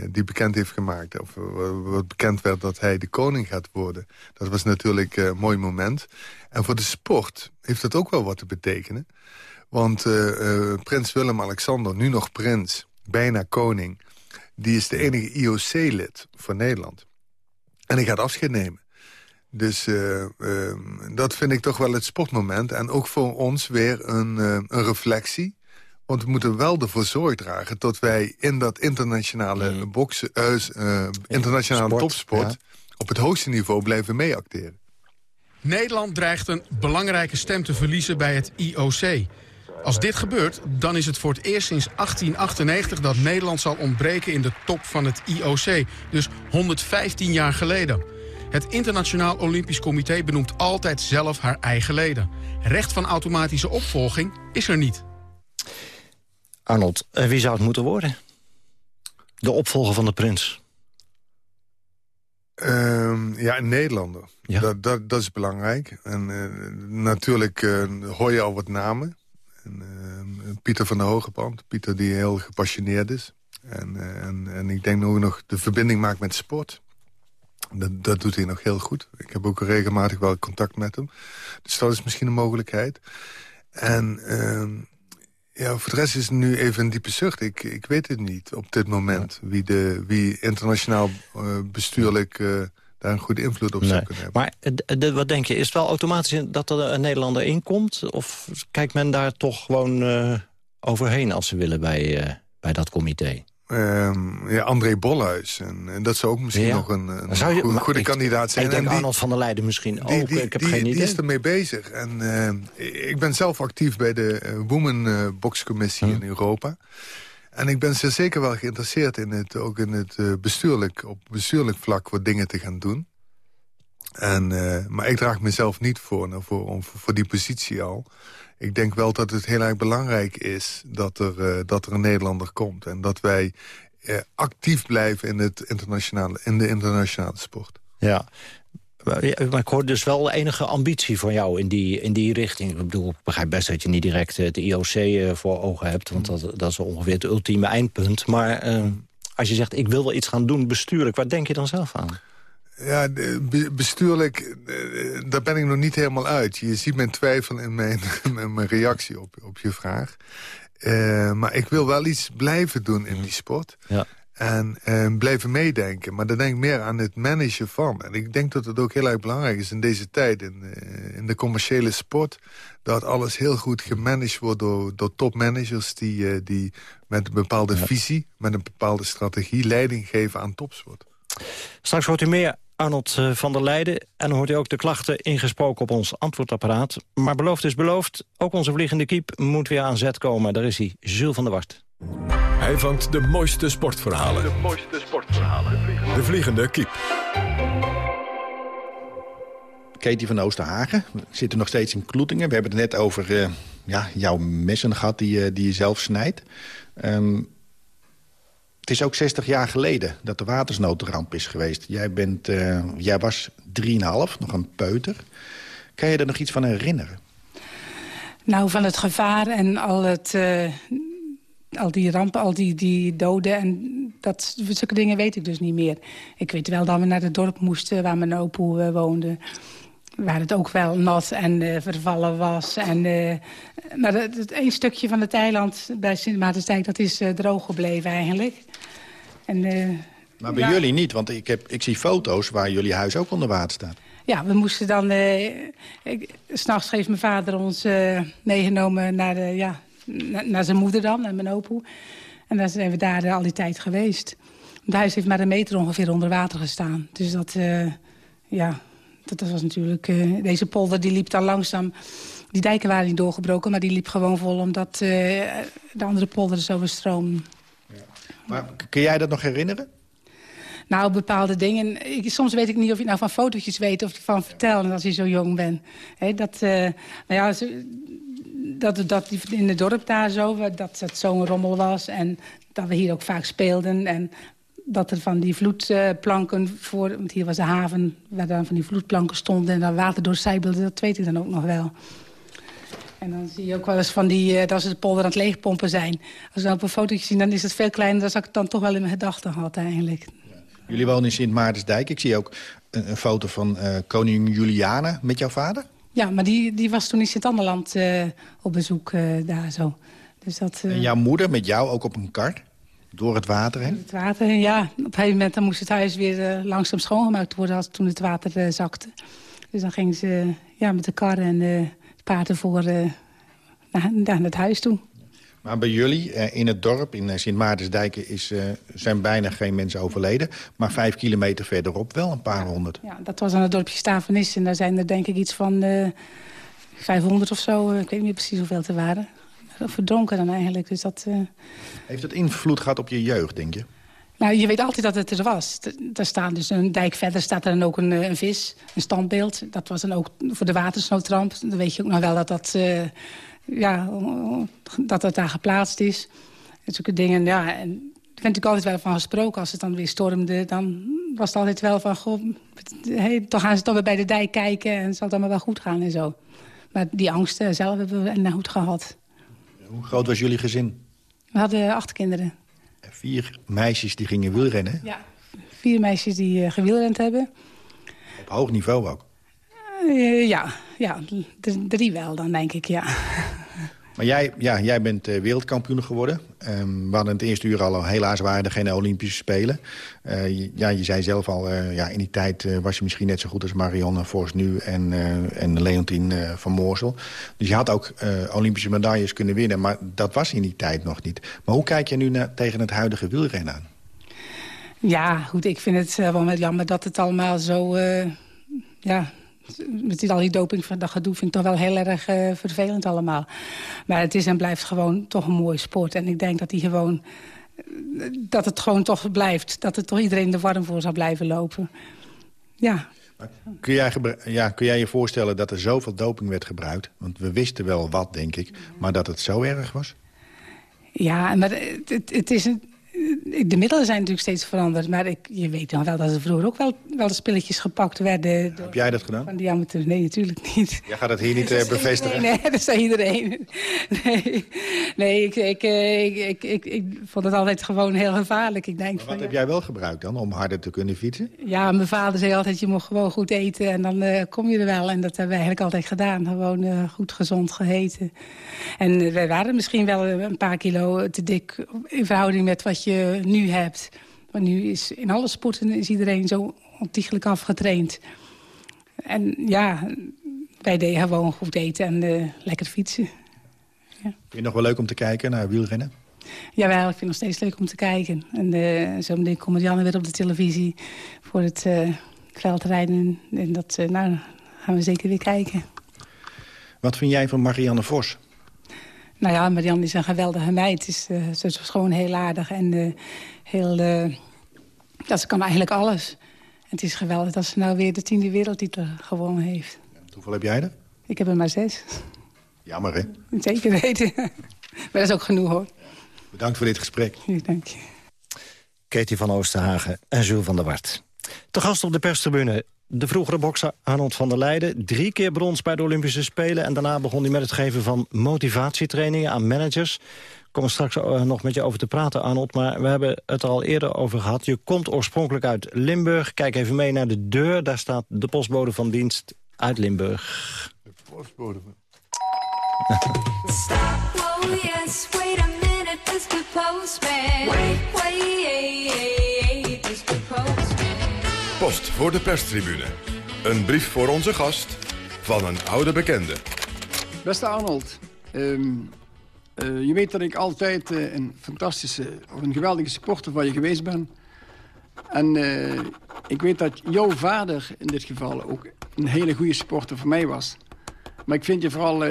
die bekend heeft gemaakt. Of uh, wat bekend werd dat hij de koning gaat worden. Dat was natuurlijk uh, een mooi moment. En voor de sport heeft dat ook wel wat te betekenen. Want prins Willem-Alexander, nu nog prins, bijna koning... die is de enige IOC-lid voor Nederland. En hij gaat afscheid nemen. Dus dat vind ik toch wel het sportmoment. En ook voor ons weer een, een reflectie want we moeten wel ervoor zorg dragen dat wij in dat internationale, mm. boksen, uh, internationale topsport... op het hoogste niveau blijven meeacteren. Nederland dreigt een belangrijke stem te verliezen bij het IOC. Als dit gebeurt, dan is het voor het eerst sinds 1898 dat Nederland zal ontbreken in de top van het IOC. Dus 115 jaar geleden. Het Internationaal Olympisch Comité benoemt altijd zelf haar eigen leden. Recht van automatische opvolging is er niet. Arnold, eh, wie zou het moeten worden? De opvolger van de prins. Uh, ja, een Nederlander. Ja. Dat, dat, dat is belangrijk. En uh, natuurlijk uh, hoor je al wat namen. En, Pieter van der Hogepand. Pieter die heel gepassioneerd is. En, en, en ik denk ook nog de verbinding maakt met sport. Dat, dat doet hij nog heel goed. Ik heb ook regelmatig wel contact met hem. Dus dat is misschien een mogelijkheid. En ehm, ja, voor de rest is het nu even een diepe zucht. Ik, ik weet het niet op dit moment. Wie, de, wie internationaal uh, bestuurlijk uh, daar een goede invloed op zou kunnen hebben. Maar de, wat denk je, is het wel automatisch dat er een Nederlander inkomt? Of kijkt men daar toch gewoon uh, overheen als ze willen bij, bij dat comité? Um, ja, André Bolhuis. En, en, dat zou ook misschien nog een, een je, goede, kandidaat zijn. Ik denk Arnold van der Leijden misschien ook. Die, ik heb geen idee. Die is ermee bezig. En uh, ik ben zelf actief bij de uh, Women uh, Boxcommissie hm. in Europa. En ik ben zeer zeker wel geïnteresseerd in het, ook in het bestuurlijk, op bestuurlijk vlak wat dingen te gaan doen. En, maar ik draag mezelf niet voor, nou, voor, voor die positie al ik denk wel dat het heel erg belangrijk is dat er, uh, dat er een Nederlander komt. En dat wij uh, actief blijven in, het internationale, in de internationale sport. Ja, maar ik hoor dus wel enige ambitie van jou in die, in die richting. Ik bedoel, ik begrijp best dat je niet direct het IOC voor ogen hebt... want dat, dat is ongeveer het ultieme eindpunt. Maar als je zegt, ik wil wel iets gaan doen bestuurlijk... waar denk je dan zelf aan? Ja, bestuurlijk, daar ben ik nog niet helemaal uit. Je ziet mijn twijfel in mijn, mijn reactie op, op je vraag. Uh, maar ik wil wel iets blijven doen in die sport. Ja. En uh, blijven meedenken. Maar dan denk ik meer aan het managen van. En ik denk dat het ook heel erg belangrijk is in deze tijd... in, uh, in de commerciële sport... dat alles heel goed gemanaged wordt door, door topmanagers... die, die met een bepaalde visie, met een bepaalde strategie... leiding geven aan topsport. Straks hoort u meer Arnold eh, van der Leijden. En dan hoort u ook de klachten ingesproken op ons antwoordapparaat. Maar beloofd is beloofd. Ook onze vliegende kiep moet weer aan zet komen. Daar is hij, Jules van der Wart. Hij vangt de mooiste sportverhalen. De mooiste sportverhalen. De vliegende kiep. Katie van Oosterhagen. We zitten nog steeds in Kloetingen. We hebben het net over uh, ja, jouw messen gehad die, die je zelf snijdt. Ehm, het is ook 60 jaar geleden dat de watersnoodramp is geweest. Jij, bent, uh, jij was 3,5, nog een peuter. Kan je er nog iets van herinneren? Nou, van het gevaar en al, het, uh, al die rampen, al die, die doden... en dat, zulke dingen weet ik dus niet meer. Ik weet wel dat we naar het dorp moesten waar mijn uh, woonde waar het ook wel nat en uh, vervallen was. En, uh, maar het, het één stukje van het eiland bij Sint Maartensdijk... dat is uh, droog gebleven eigenlijk. En, maar bij ja. jullie niet, want ik, heb, ik zie foto's waar jullie huis ook onder water staat. Ja, we moesten dan... S'nachts heeft mijn vader ons meegenomen naar, de, ja, na, naar zijn moeder dan, naar mijn opoe. En dan zijn we daar al die tijd geweest. Het huis heeft maar een meter ongeveer onder water gestaan. Dus dat, ja, dat was natuurlijk... Uh, deze polder die liep dan langzaam... Die dijken waren niet doorgebroken, maar die liep gewoon vol... omdat uh, de andere polderen zo overstroomden. Ja. Maar kun jij dat nog herinneren? Nou, bepaalde dingen. Ik, soms weet ik niet of je nou van fotootjes weet of van vertellen als je zo jong bent. He, dat, uh, nou ja, dat, dat in het dorp daar zo, dat het zo'n rommel was. En dat we hier ook vaak speelden. En dat er van die vloedplanken voor... want hier was de haven waar dan van die vloedplanken stonden... en daar water doorcijpelde, dat weet ik dan ook nog wel. En dan zie je ook wel eens van die... Uh, dat ze de polder aan het leegpompen zijn. Als we dan op een fotootje zien, dan is het veel kleiner... dan ik het dan toch wel in mijn gedachten had eigenlijk. Jullie wonen in Sint Maartensdijk. Ik zie ook een, een foto van uh, koning Juliana met jouw vader. Ja, maar die, die was toen in Sint-Anderland uh, op bezoek daar zo. Dus dat, En jouw moeder met jou ook op een kar? Door het water heen? Het water heen, ja. Op een gegeven moment dan moest het huis weer uh, langzaam schoongemaakt worden... Als, toen het water uh, zakte. Dus dan gingen ze ja, met de kar en de paarden voor naar, naar het huis toe. Maar bij jullie in het dorp, in Sint Maartensdijk... Is, zijn bijna geen mensen overleden. Maar vijf kilometer verderop wel een paar honderd. Ja, dat was aan het dorpje Stavenis. En daar zijn er denk ik iets van 500 of zo. Ik weet niet precies hoeveel er waren verdronken dan eigenlijk. Dus dat, uh... Heeft het invloed gehad op je jeugd, denk je? Nou, je weet altijd dat het er was. Er staat dus een dijk verder staat er dan ook een, een vis, een standbeeld. Dat was dan ook voor de watersnoodramp. Dan weet je ook nog wel dat dat, uh, ja, dat, dat daar geplaatst is. En zulke dingen, ja. En ik ben natuurlijk altijd wel van gesproken. Als het dan weer stormde, dan was het altijd wel van... Goh, hey, toch gaan ze toch weer bij de dijk kijken en zal het allemaal wel goed gaan en zo. Maar die angsten zelf hebben we en goed gehad. Hoe groot was jullie gezin? We hadden acht kinderen. Vier meisjes die gingen wielrennen? Ja, vier meisjes die uh, gewielrend hebben. Op hoog niveau ook? Uh, ja, ja, drie wel dan, denk ik, ja. Maar jij, ja, jij bent uh, wereldkampioen geworden. Um, we hadden het eerste uur al, helaas waren er geen Olympische Spelen. Je, ja, je zei zelf al, uh, ja, in die tijd was je misschien net zo goed als Marianne Vos nu... en, en Leontien van Moorsel. Dus je had ook Olympische medailles kunnen winnen... maar dat was in die tijd nog niet. Maar hoe kijk je nu naar, tegen het huidige wielrennen aan? Ja, goed, ik vind het wel jammer dat het allemaal zo... ja, met al die doping van dat gedoe vind ik toch wel heel erg uh, vervelend allemaal. Maar het is en blijft gewoon toch een mooie sport. En ik denk dat die gewoon dat het gewoon toch blijft. Dat het toch iedereen de warm voor zou blijven lopen. Ja. Kun jij, ja, kun jij je voorstellen dat er zoveel doping werd gebruikt? Want we wisten wel wat, denk ik. Maar dat het zo erg was? Ja, maar het, het is een, de middelen zijn natuurlijk steeds veranderd. Maar ik, je weet nog wel dat er vroeger ook wel, wel de spilletjes gepakt werden. Heb jij dat gedaan? Van die amateurs. Nee, natuurlijk niet. Jij gaat het hier niet uh, bevestigen? Nee, dat is iedereen. Nee, nee ik, ik, ik, ik, ik, vond het altijd gewoon heel gevaarlijk. Ik denk maar wat heb jij wel gebruikt dan, om harder te kunnen fietsen? Ja, mijn vader zei altijd, je moet gewoon goed eten en dan uh, kom je er wel. En dat hebben we eigenlijk altijd gedaan. Gewoon uh, goed gezond gegeten. En wij waren misschien wel een paar kilo te dik in verhouding met wat je nu hebt. Maar nu is in alle sporten is iedereen zo ontiegelijk afgetraind. En ja, wij deden gewoon goed eten en uh, lekker fietsen. Ja. Vind je het nog wel leuk om te kijken naar wielrennen? Jawel, ik vind het nog steeds leuk om te kijken. En uh, zo meteen komt Janne weer op de televisie voor het uh, veldrijden. En dat uh, nou, gaan we zeker weer kijken. Wat vind jij van Marianne Vos? Nou ja, Marianne is een geweldige meid. Is, uh, ze is gewoon heel aardig en uh, heel... Uh, ja, ze kan eigenlijk alles. En het is geweldig dat ze nou weer de tiende wereldtitel gewonnen heeft. Hoeveel heb jij er? Ik heb er maar zes. Jammer, hè? Zeker weten. maar dat is ook genoeg, hoor. Bedankt voor dit gesprek. dank je. Katie van Oosterhagen en Jules van der Wart. Te gast op de perstribune de vroegere bokser Arnold van der Leijden. Drie keer brons bij de Olympische Spelen. En daarna begon hij met het geven van motivatietrainingen aan managers. Ik kom er straks eh, nog met je over te praten, Arnold. Maar we hebben het er al eerder over gehad. Je komt oorspronkelijk uit Limburg. Kijk even mee naar de deur. Daar staat de postbode van dienst uit Limburg. De postbode van... Stop, oh yes, wait a minute, Mr. Postman. Wait, wait, Post voor de perstribune. Een brief voor onze gast van een oude bekende. Beste Arnold, ehm, eh, je weet dat ik altijd eh, een fantastische of een geweldige supporter van je geweest ben. En eh, ik weet dat jouw vader in dit geval ook een hele goede supporter voor mij was. Maar ik vind je vooral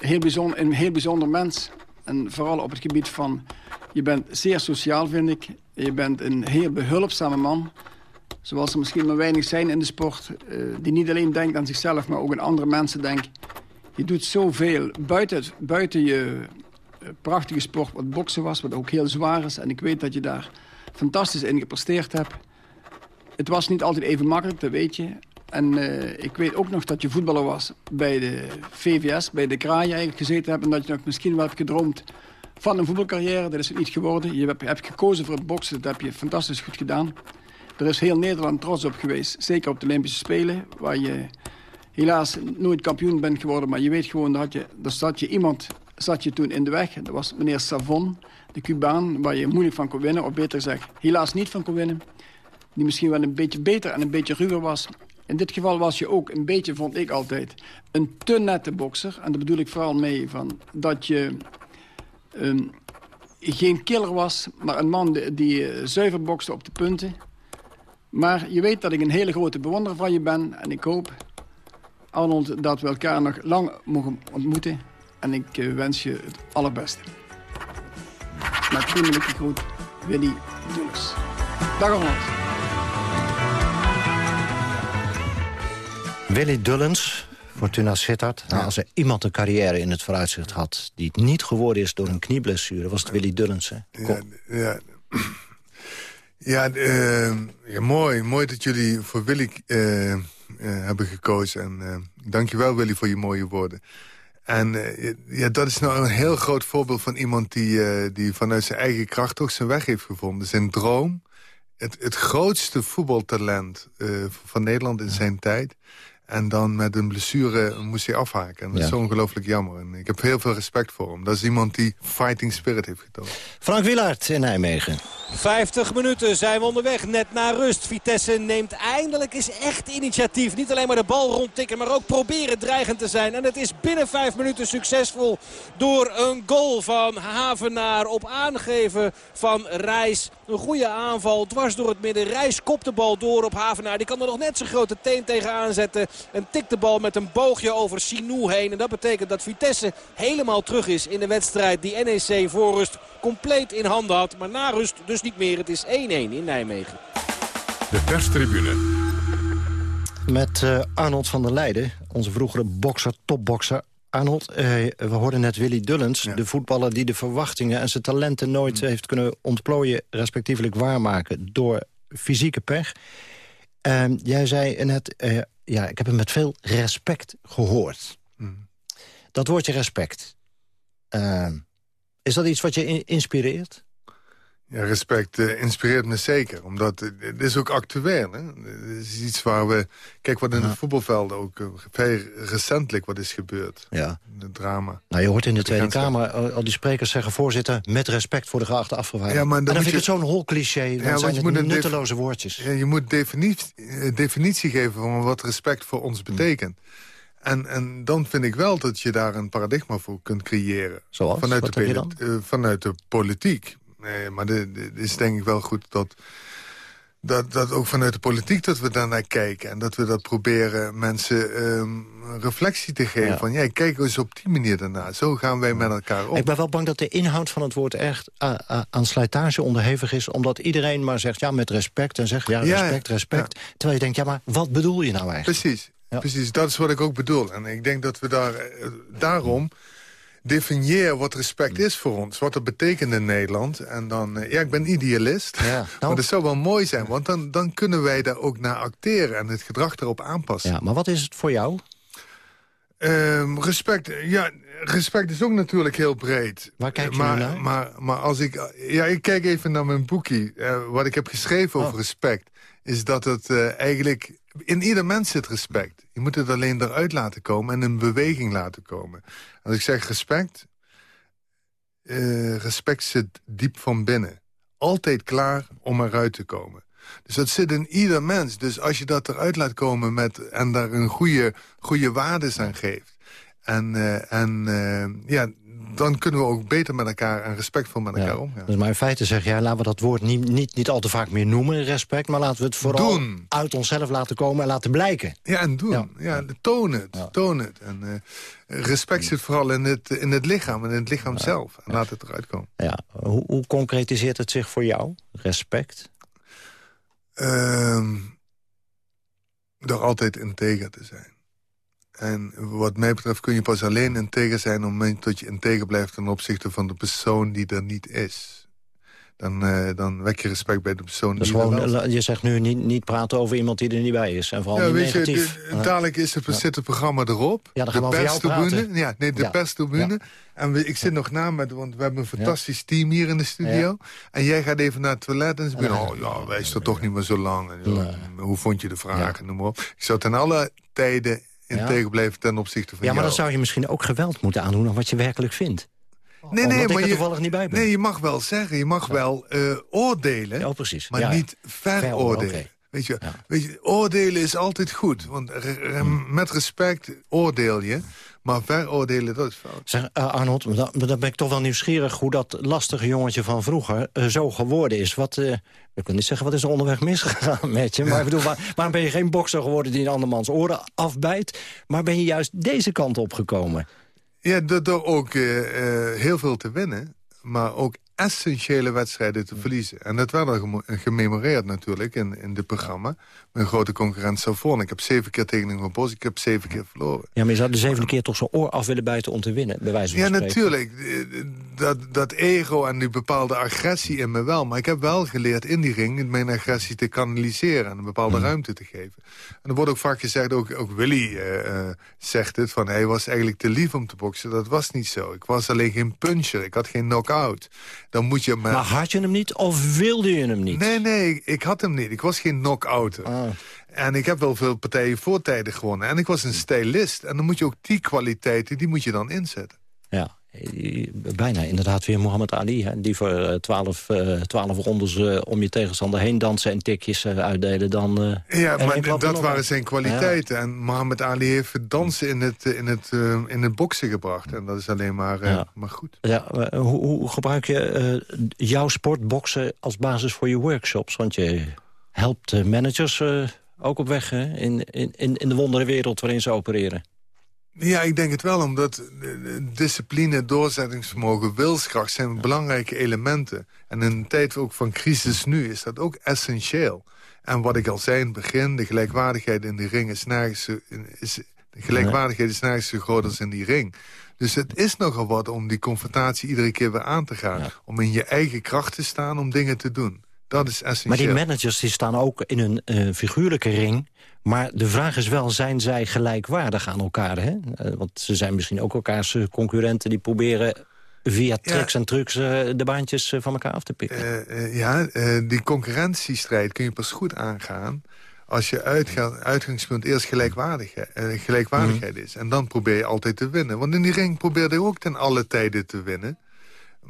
heel bijzonder, een heel bijzonder mens. En vooral op het gebied van... Je bent zeer sociaal, vind ik. Je bent een heel behulpzame man. Zoals er misschien maar weinig zijn in de sport. die niet alleen denkt aan zichzelf, maar ook aan andere mensen denkt. Je doet zoveel buiten, buiten je prachtige sport wat boksen was, wat ook heel zwaar is. En ik weet dat je daar fantastisch in gepresteerd hebt. Het was niet altijd even makkelijk, dat weet je. En uh, ik weet ook nog dat je voetballer was bij de VVS, bij de Kraaien eigenlijk gezeten hebt. En dat je nog misschien wel hebt gedroomd van een voetbalcarrière. Dat is het niet geworden. Je hebt, hebt gekozen voor het boksen, dat heb je fantastisch goed gedaan. Er is heel Nederland trots op geweest, zeker op de Olympische Spelen. Waar je helaas nooit kampioen bent geworden. Maar je weet gewoon, dat je, er zat je iemand zat je toen in de weg. Dat was meneer Savon, de Cubaan, waar je moeilijk van kon winnen. Of beter gezegd, helaas niet van kon winnen. Die misschien wel een beetje beter en een beetje ruwer was. In dit geval was je ook een beetje, vond ik altijd, een te nette bokser. En daar bedoel ik vooral mee van dat je um, geen killer was, maar een man die, uh, zuiver bokste op de punten. Maar je weet dat ik een hele grote bewonderaar van je ben. En ik hoop, Arnold, dat we elkaar nog lang mogen ontmoeten. En ik uh, wens je het allerbeste. Met vriendelijke groet, Willy Doelers. Dag Arnold. Willy Dullens, Fortuna Sittard. Nou, als er iemand een carrière in het vooruitzicht had... die het niet geworden is door een knieblessure, was het Willy Dullens. Hè? Ja, ja. Ja, uh, ja, mooi. Mooi dat jullie voor Willy uh, uh, hebben gekozen. En uh, dankjewel Willy voor je mooie woorden. En ja, dat is nou een heel groot voorbeeld van iemand die, die vanuit zijn eigen kracht toch zijn weg heeft gevonden. Zijn droom. Het, het grootste voetbaltalent van Nederland in zijn tijd. En dan met een blessure moest hij afhaken. En dat is ongelooflijk jammer. En ik heb heel veel respect voor hem. Dat is iemand die fighting spirit heeft getoond. Frank Wielaert in Nijmegen. 50 minuten zijn we onderweg, net na rust. Vitesse neemt eindelijk eens echt initiatief. Niet alleen maar de bal rondtikken, maar ook proberen dreigend te zijn. En het is binnen 5 minuten succesvol door een goal van Havenaar op aangeven van Reis. Een goede aanval, dwars door het midden. Reis kopt de bal door op Havenaar. Die kan er nog net zijn grote teen tegen aanzetten. En tikt de bal met een boogje over Sinou heen. En dat betekent dat Vitesse helemaal terug is in de wedstrijd die NEC voor rust compleet in handen had. Maar na rust dus niet meer. Het is 1-1 in Nijmegen. De perstribune. Met uh, Arnold van der Leijden, onze vroegere bokser, topbokser. Arnold, eh, we hoorden net Willy Dullens, de voetballer die de verwachtingen en zijn talenten nooit heeft kunnen ontplooien, respectievelijk waarmaken door fysieke pech. Uh, jij zei net, uh, ja, ik heb hem met veel respect gehoord. Mm. Dat woordje respect, ehm, is dat iets wat je inspireert? Ja, respect uh, inspireert me zeker. Omdat het is ook actueel. Hè? Het is iets waar we... Kijk wat in ja. de voetbalvelden ook uh, veel recentelijk wat is gebeurd. Ja. Het drama. Nou, je hoort in de, de Tweede Kamer al die sprekers zeggen... voorzitter, met respect voor de geachte afgevaardigden. Ja, maar dan, dan dan vind ik het zo'n hol cliché. Dan ja, zijn je moet nutteloze woordjes. Ja, je moet definitie, definitie geven van wat respect voor ons betekent. En, en dan vind ik wel dat je daar een paradigma voor kunt creëren. Zoals? Vanuit, de, uh, vanuit de politiek. Nee, maar het is denk ik wel goed dat, dat, dat ook vanuit de politiek dat we daarnaar kijken. En dat we dat proberen mensen um, reflectie te geven. Ja. Van, ja, kijk eens op die manier daarna. Zo gaan wij met elkaar om. Ik ben wel bang dat de inhoud van het woord echt uh, uh, aan slijtage onderhevig is. Omdat iedereen maar zegt, ja, met respect. En zegt, ja, respect, ja, respect. Terwijl je denkt, ja, maar wat bedoel je nou eigenlijk? Precies. Precies, dat is wat ik ook bedoel. En ik denk dat we daar, eh, daarom definiëren wat respect is voor ons. Wat dat betekent in Nederland. En dan, eh, ja, ik ben idealist. Ja, Maar dat zou wel mooi zijn, want dan, dan kunnen wij daar ook naar acteren... en het gedrag erop aanpassen. Ja, maar wat is het voor jou? Ehm, respect, ja, respect is ook natuurlijk heel breed. Waar kijk je maar, naar? Maar, maar als ik... Ja, ik kijk even naar mijn boekie. Eh, wat ik heb geschreven Oh. over respect... is dat het eh, eigenlijk... In ieder mens zit respect. Je moet het alleen eruit laten komen en in beweging laten komen. Als ik zeg respect... eh, respect zit diep van binnen. Altijd klaar om eruit te komen. Dus dat zit in ieder mens. Dus als je dat eruit laat komen met, en daar een goede, goede waardes aan geeft... En, eh, en eh, ja, dan kunnen we ook beter met elkaar en respectvol met elkaar omgaan. Dus maar in feite zeg jij, laten we dat woord niet, niet, niet al te vaak meer noemen, respect... maar laten we het vooral Doen. uit onszelf laten komen en laten blijken. Ja, en doen. Ja. toon het. Toon het. En eh, respect zit vooral in het, in het lichaam en in het lichaam zelf. En laat het eruit komen. Ja, hoe, hoe concretiseert het zich voor jou, respect? Ehm, door altijd integer te zijn. En wat mij betreft kun je pas alleen integer zijn... op het moment dat je integer blijft ten opzichte van de persoon die er niet is. Dan, eh, dan wek je respect bij de persoon Dus die er gewoon, wel is. eh, je zegt nu niet, niet praten over iemand die er niet bij is. En vooral Ja, niet weet je, negatief. de- dadelijk is het, zit het programma erop. Ja, dan gaan we de over jou praten. Ja, nee, de Ja. perstribune. En we, ik zit nog na met, want we hebben een fantastisch team hier in de studio. En jij gaat even naar het toilet en ze oh ja, wij is er toch niet meer zo lang. En, ja, Hoe vond je de vraag? En noem maar op. Ik zou ten alle tijden integer blijven ten opzichte van Ja, maar jou. dan zou je misschien ook geweld moeten aandoen... aan wat je werkelijk vindt. Nee, Omdat nee, maar je, toevallig niet bij ben. Nee, je mag wel zeggen, je mag wel eh, oordelen, Ja, precies. maar Ja, niet veroordelen. Weet, je, weet je, oordelen is altijd goed. Want Hmm. met respect oordeel je, maar veroordelen, dat is fout. Zeg, eh, Arnold, dan, dan ben ik toch wel nieuwsgierig... hoe dat lastige jongetje van vroeger eh, zo geworden is. Wat, eh, ik wil niet zeggen, wat is er onderweg misgegaan met je? Maar ik bedoel, waar- waarom ben je geen bokser geworden... die een andermans oren afbijt? Maar ben je juist deze kant opgekomen? Ja, door, ook heel veel te winnen, maar ook essentiële wedstrijden te verliezen. En dat werd al gememoreerd natuurlijk in, in dit programma. Mijn grote concurrent Savon. Ik heb zeven keer tegen hem gebos, ik heb zeven keer verloren. Ja, maar je zou de zevende keer toch zijn oor af willen bijten om te winnen, bij wijze van Ja, spreken. natuurlijk. Dat, dat ego en die bepaalde agressie in me wel. Maar ik heb wel geleerd in die ring mijn agressie te kanaliseren... en een bepaalde Hmm. ruimte te geven. En er wordt ook vaak gezegd, ook, ook Willy eh, zegt het... van hij was eigenlijk te lief om te boksen. Dat was niet zo. Ik was alleen geen puncher. Ik had geen knock-out. Dan moet je... Maar had je hem niet of wilde je hem niet? Nee, nee, ik, ik had hem niet. Ik was geen knock-outer. Ah. En ik heb wel veel partijen voortijden gewonnen. En ik was een stylist. En dan moet je ook die kwaliteiten, die moet je dan inzetten. Ja, eh, bijna inderdaad weer Muhammad Ali. Hè, die voor eh, twaalf eh, twaalf rondes om je tegenstander heen dansen... en tikjes uitdelen dan... Ja, maar dat waren zijn kwaliteiten. En Mohammed Ali heeft het dansen in het, in, het, in het boksen gebracht. En dat is alleen maar, Ja. maar goed. Ja, hoe, hoe gebruik je jouw sportboksen als basis voor je workshops? Want je helpt managers eh, ook op weg hè, in, in, in de wondere wereld waarin ze opereren. Ja, ik denk het wel, omdat eh, discipline, doorzettingsvermogen, wilskracht zijn belangrijke elementen. En in een tijd ook van crisis nu is dat ook essentieel. En wat ik al zei in het begin, de gelijkwaardigheid in de ring is nergens, is, de gelijkwaardigheid is nergens zo groot als in die ring. Dus het is nogal wat om die confrontatie iedere keer weer aan te gaan. Om in je eigen kracht te staan om dingen te doen. Dat is Maar die managers die staan ook in een eh, figuurlijke ring. Maar de vraag is wel, zijn zij gelijkwaardig aan elkaar? Hè? Eh, want ze zijn misschien ook elkaars eh, concurrenten... die proberen via tricks en trucs de baantjes van elkaar af te pikken. Ja, die concurrentiestrijd kun je pas goed aangaan... als je uitga- uitgangspunt eerst gelijkwaardigheid, gelijkwaardigheid Mhm. is. En dan probeer je altijd te winnen. Want in die ring probeerde je ook ten alle tijden te winnen.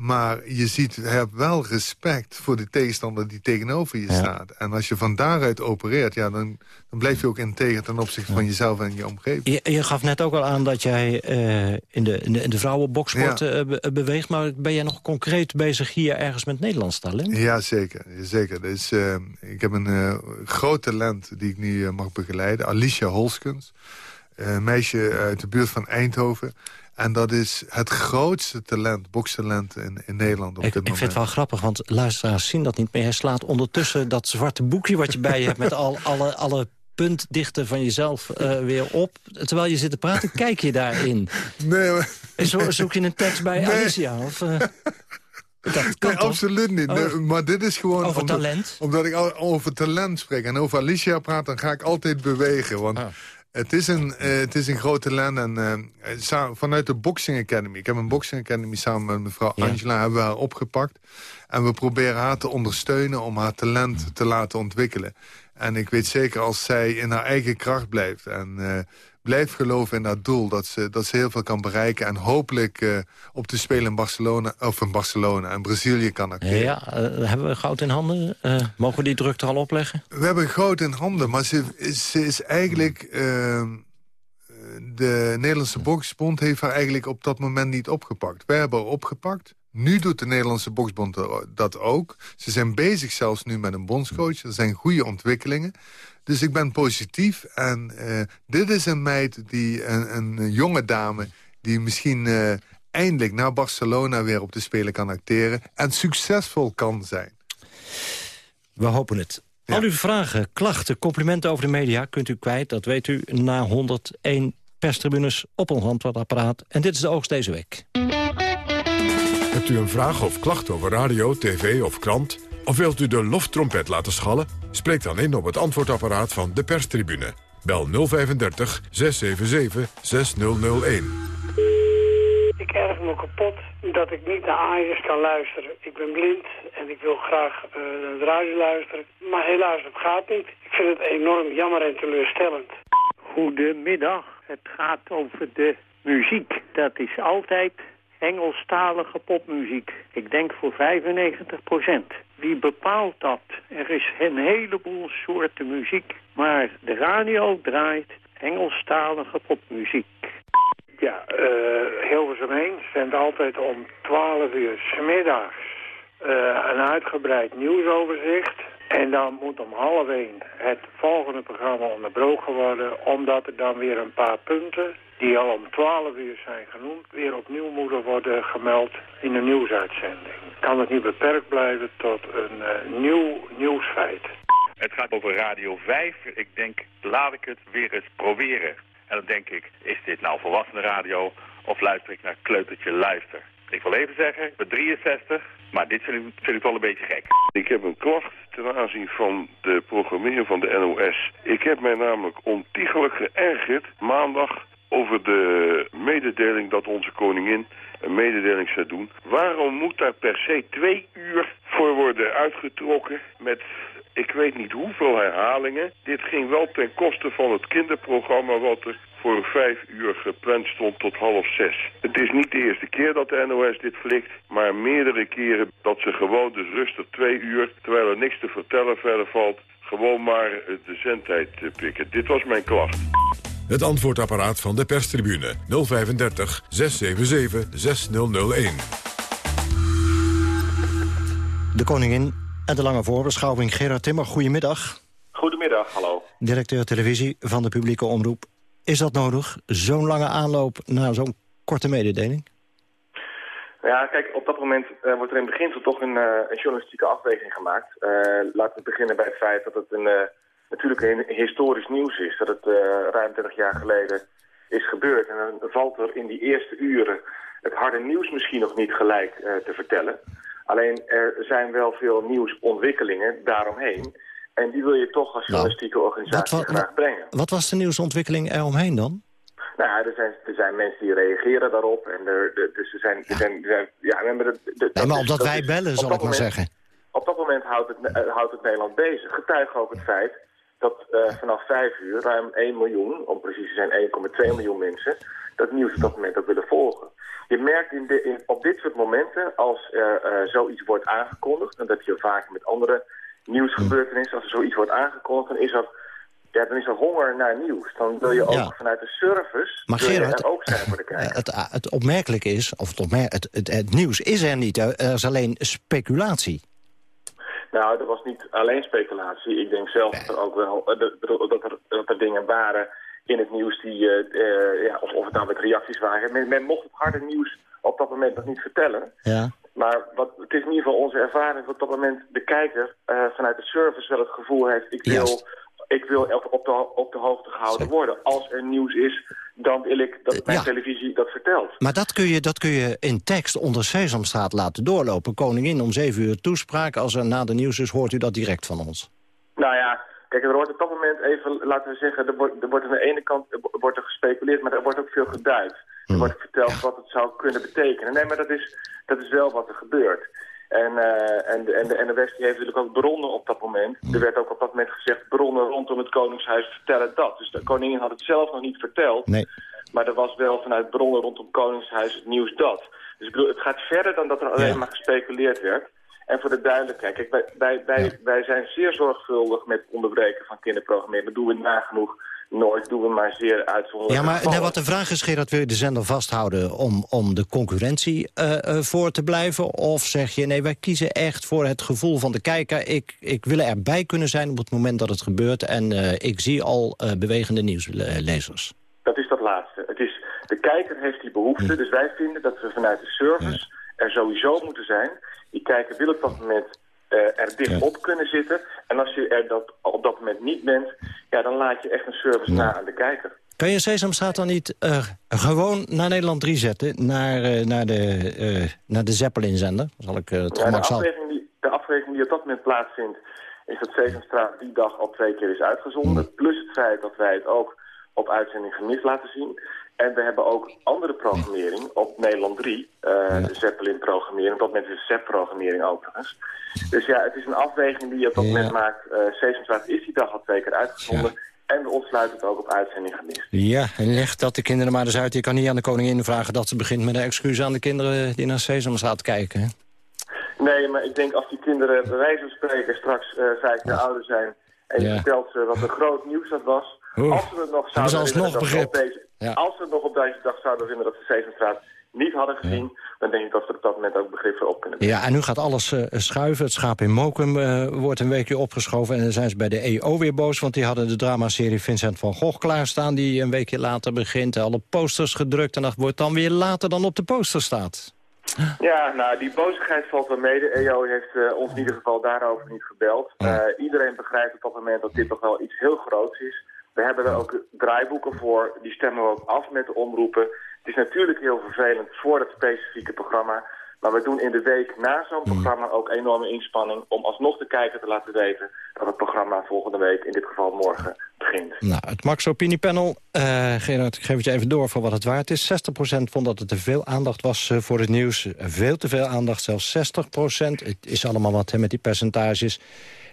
Maar je ziet, je hebt wel respect voor de tegenstander die tegenover je staat. En als je van daaruit opereert, ja, dan, dan blijf je ook integer ten opzichte van jezelf en je omgeving. Je, je gaf net ook al aan dat jij eh, in, de, in, de, in de vrouwenboksport Ja. eh, be- beweegt... maar ben jij nog concreet bezig hier ergens met Nederlands talent? Ja, zeker. zeker. Dus, eh, ik heb een eh, groot talent die ik nu eh, mag begeleiden. Alicia Holskens. Eh, Een meisje uit de buurt van Eindhoven. En dat is het grootste talent, bokstalent in, in Nederland op Ik, dit ik moment. vind het wel grappig, want luisteraars zien dat niet meer. Hij slaat ondertussen dat zwarte boekje wat je bij je hebt... met al, alle, alle puntdichter van jezelf eh, weer op. Terwijl je zit te praten, kijk je daarin. Nee, maar... Zo, zoek je een tekst bij Alicia? Of, eh, dat kan nee, absoluut niet. Nee, Oh. maar dit is gewoon... Over omdat, talent? Omdat ik al over talent spreek en over Alicia praat, dan ga ik altijd bewegen. Want Ah. Het, is een, eh, het is een groot talent. En, eh, vanuit de Boxing Academy. Ik heb een Boxing Academy samen met mevrouw Ja. Angela hebben we haar opgepakt. En we proberen haar te ondersteunen om haar talent te laten ontwikkelen. En ik weet zeker als zij in haar eigen kracht blijft... en eh, blijft geloven in dat doel, dat ze, dat ze heel veel kan bereiken... en hopelijk eh, op te spelen in Barcelona, of in Barcelona en Brazilië kan acteren. Ja, eh, hebben we goud in handen? Mogen we die druk er al opleggen? We hebben goud in handen, maar ze, ze is eigenlijk... eh, de Nederlandse Boksbond heeft haar eigenlijk op dat moment niet opgepakt. Wij hebben haar opgepakt. Nu doet de Nederlandse Boksbond dat ook. Ze zijn bezig zelfs nu met een bondscoach. Er zijn goede ontwikkelingen. Dus ik ben positief. En eh, dit is een meid, die, een, een jonge dame... die misschien eh, eindelijk naar Barcelona weer op de Spelen kan acteren... en succesvol kan zijn. We hopen het. Al uw vragen, klachten, complimenten over de media kunt u kwijt. Dat weet u na 101 perstribunes op ons antwoordapparaat. En dit is de oogst deze week. Hebt u een vraag of klacht over radio, tv of krant? Of wilt u de loftrompet laten schallen? Spreek dan in op het antwoordapparaat van de perstribune. Bel 035 677 6001. Ik erg me kapot dat ik niet naar Ajax kan luisteren. Ik ben blind en ik wil graag eh, naar de radio luisteren. Maar helaas, het gaat niet. Ik vind het enorm jammer en teleurstellend. Goedemiddag. Het gaat over de muziek. Dat is altijd Engelstalige popmuziek. Ik denk voor 95% Wie bepaalt dat? Er is een heleboel soorten muziek. Maar de radio draait Engelstalige popmuziek. Ja, uh, Hilversum 1 zendt altijd om 12 uur 's middags uh, een uitgebreid nieuwsoverzicht. En dan moet om half 1 het volgende programma onderbroken worden... omdat er dan weer een paar punten die al om 12 uur zijn genoemd... weer opnieuw moeten worden gemeld in een nieuwsuitzending. Kan het niet beperkt blijven tot een uh, nieuw nieuwsfeit. Het gaat over Radio 5. Ik denk, laat ik het weer eens proberen. En dan denk ik, is dit nou volwassene radio of luister ik naar Kleutertje Luister? Ik wil even zeggen, ik ben 63, maar dit vind ik, vind wel een beetje gek. Ik heb een klacht ten aanzien van de programmering van de NOS. Ik heb mij namelijk ontiegelijk geërgerd maandag over de mededeling dat onze koningin een mededeling zou doen. Waarom moet daar per se twee uur voor worden uitgetrokken met ik weet niet hoeveel herhalingen. Dit ging wel ten koste van het kinderprogramma wat er voor vijf uur gepland stond tot half zes. Het is niet de eerste keer dat de NOS dit flikt, maar meerdere keren dat ze gewoon dus rustig twee uur, terwijl er niks te vertellen verder valt, gewoon maar de zendtijd pikken. Dit was mijn klacht. Het antwoordapparaat van de perstribune 035 677 6001. De koningin en de lange voorbeschouwing Gerard Timmer. Goedemiddag. Goedemiddag, hallo. Directeur televisie van de publieke omroep. Is dat nodig, zo'n lange aanloop naar zo'n korte mededeling? Ja, kijk, op dat moment uh, wordt er in beginsel toch een, uh, een journalistieke afweging gemaakt. Uh, laten we beginnen bij het feit dat het een, natuurlijk een historisch nieuws is. Dat het ruim 30 jaar geleden is gebeurd. En dan valt er in die eerste uren het harde nieuws misschien nog niet gelijk te vertellen. Alleen er zijn wel veel nieuwsontwikkelingen daaromheen. En die wil je toch als journalistieke nou, organisatie wat, graag brengen. Wat was de nieuwsontwikkeling eromheen dan? Nou ja, er zijn, er zijn mensen die reageren daarop. En er, er, dus er zijn... Er zijn, er zijn ja, maar, de, de, nee, maar is, omdat wij bellen, zal ik maar moment, zeggen. Op dat moment houdt het, uh, houdt het Nederland bezig. Getuige ook het feit dat uh, vanaf 5 uur ruim 1 miljoen, om precies te zijn 1,2 miljoen mensen, dat nieuws op dat moment ook willen volgen. Je merkt in de, in, op dit soort momenten, als er uh, zoiets wordt aangekondigd, en dat je vaak met andere nieuwsgebeurtenissen, als er zoiets wordt aangekondigd, dan is dat ja, dan is er honger naar nieuws. Dan wil je ook ja. vanuit de service maar Gerard, er ook zijn voor de kijker. Het, het opmerkelijke is, of het, het, het, nieuws is er niet. Er is alleen speculatie. Nou, er was niet alleen speculatie. Ik denk zelf dat er ook wel dat er, dat er dingen waren in het nieuws die, uh, uh, ja, of, of het nou met reacties waren. Men, men, mocht het harde nieuws op dat moment nog niet vertellen. Ja. Maar wat, het is in ieder geval onze ervaring dat op dat moment de kijker uh, vanuit de service wel het gevoel heeft... ik wil, Ik wil op, op, de, op de hoogte gehouden worden. Als er nieuws is, dan wil ik dat mijn ja. televisie dat vertelt. Maar dat kun, je, dat kun je in tekst onder Sesamstraat laten doorlopen. Koningin om zeven uur toespraak. Als er na de nieuws is, hoort u dat direct van ons. Nou ja, kijk, er wordt op dat moment even, laten we zeggen, er wordt, er wordt aan de ene kant er wordt er gespeculeerd, maar er wordt ook veel geduid. Er wordt verteld wat het zou kunnen betekenen. Nee, maar dat is, dat is wel wat er gebeurt. En, eh, en, de, en de NOS heeft natuurlijk ook bronnen op dat moment. Er werd ook op dat moment gezegd, bronnen rondom het Koningshuis vertellen dat. Dus de koningin had het zelf nog niet verteld. Nee. Maar er was wel vanuit bronnen rondom het Koningshuis het nieuws dat. Dus ik bedoel, het gaat verder dan dat er alleen maar gespeculeerd werd. En voor de duidelijkheid, kijk, wij, wij, wij, wij zijn zeer zorgvuldig met onderbreken van kinderprogrammering. Dat doen we nagenoeg nooit, doen we maar zeer uitzonderlijk. Ja, maar nee, wat de vraag is, Gerard, wil je de zender vasthouden... om, om de concurrentie eh, eh, voor te blijven? Of zeg je, nee, wij kiezen echt voor het gevoel van de kijker... ik, ik wil erbij kunnen zijn op het moment dat het gebeurt... en eh, ik zie al bewegende nieuwslezers. Dat is dat laatste. Het is, de kijker heeft die behoefte, dus wij vinden dat we vanuit de service er sowieso moeten zijn. Die kijker wil op dat moment er dicht op kunnen zitten. En als je er dat, op dat moment niet bent, ja, dan laat je echt een service na aan de kijker. Kan je Sesamstraat dan niet eh, gewoon naar Nederland 3 zetten? Naar, eh, naar de, eh naar de Zeppelin-zender? Zal ik eh, het Ja, de, afweging die, de afweging die op dat moment plaatsvindt, is dat Sesamstraat die dag al twee keer is uitgezonden. Plus het feit dat wij het ook op uitzending gemist laten zien. En we hebben ook andere programmering op Nederland 3. eh de Zeppelin-programmering. Op dat moment is de ZEP-programmering overigens. Dus ja, het is een afweging die je op dat moment maakt. Sesamstraat is die dag al twee keer uitgezonden. En we ontsluiten het ook op uitzending gemist. Ja, en leg dat de kinderen maar eens uit. Je kan niet aan de koningin vragen dat ze begint met een excuus aan de kinderen die naar Sesamstraat kijken. hè? Nee, maar ik denk als die kinderen bij wijze van spreken straks eh vijf jaar ouder zijn... en je vertelt ze wat een groot nieuws dat was... Oeh. Als ze het nog Hebben ze zouden alsnog begrip. op deze, Ja. Als het nog op deze dag zouden herinneren dat ze Sesamstraat niet hadden gezien... dan denk ik dat we er op dat moment ook begrip voor op kunnen Ja, en nu gaat alles eh, schuiven. Het schaap in Mokum eh, wordt een weekje opgeschoven. En dan zijn ze bij de EO weer boos, want die hadden de dramaserie Vincent van Gogh klaarstaan... die een weekje later begint. Alle posters gedrukt en dat wordt dan weer later dan op de poster staat. Ja, nou, die bozigheid valt wel mee. De EO heeft eh, ons in ieder geval daarover niet gebeld. Iedereen begrijpt op dat moment dat dit toch wel iets heel groots is. We hebben er ook draaiboeken voor. Die stemmen we ook af met de omroepen. Het is natuurlijk heel vervelend voor het specifieke programma. Maar we doen in de week na zo'n programma ook enorme inspanning... om alsnog de kijker te laten weten dat het programma volgende week, in dit geval morgen, begint. Nou, het Max Opiniepanel, eh Gerard, ik geef het je even door voor wat het waard is. 60% vond dat er te veel aandacht was eh, voor het nieuws. Veel te veel aandacht, zelfs 60%. Het is allemaal wat hè, met die percentages.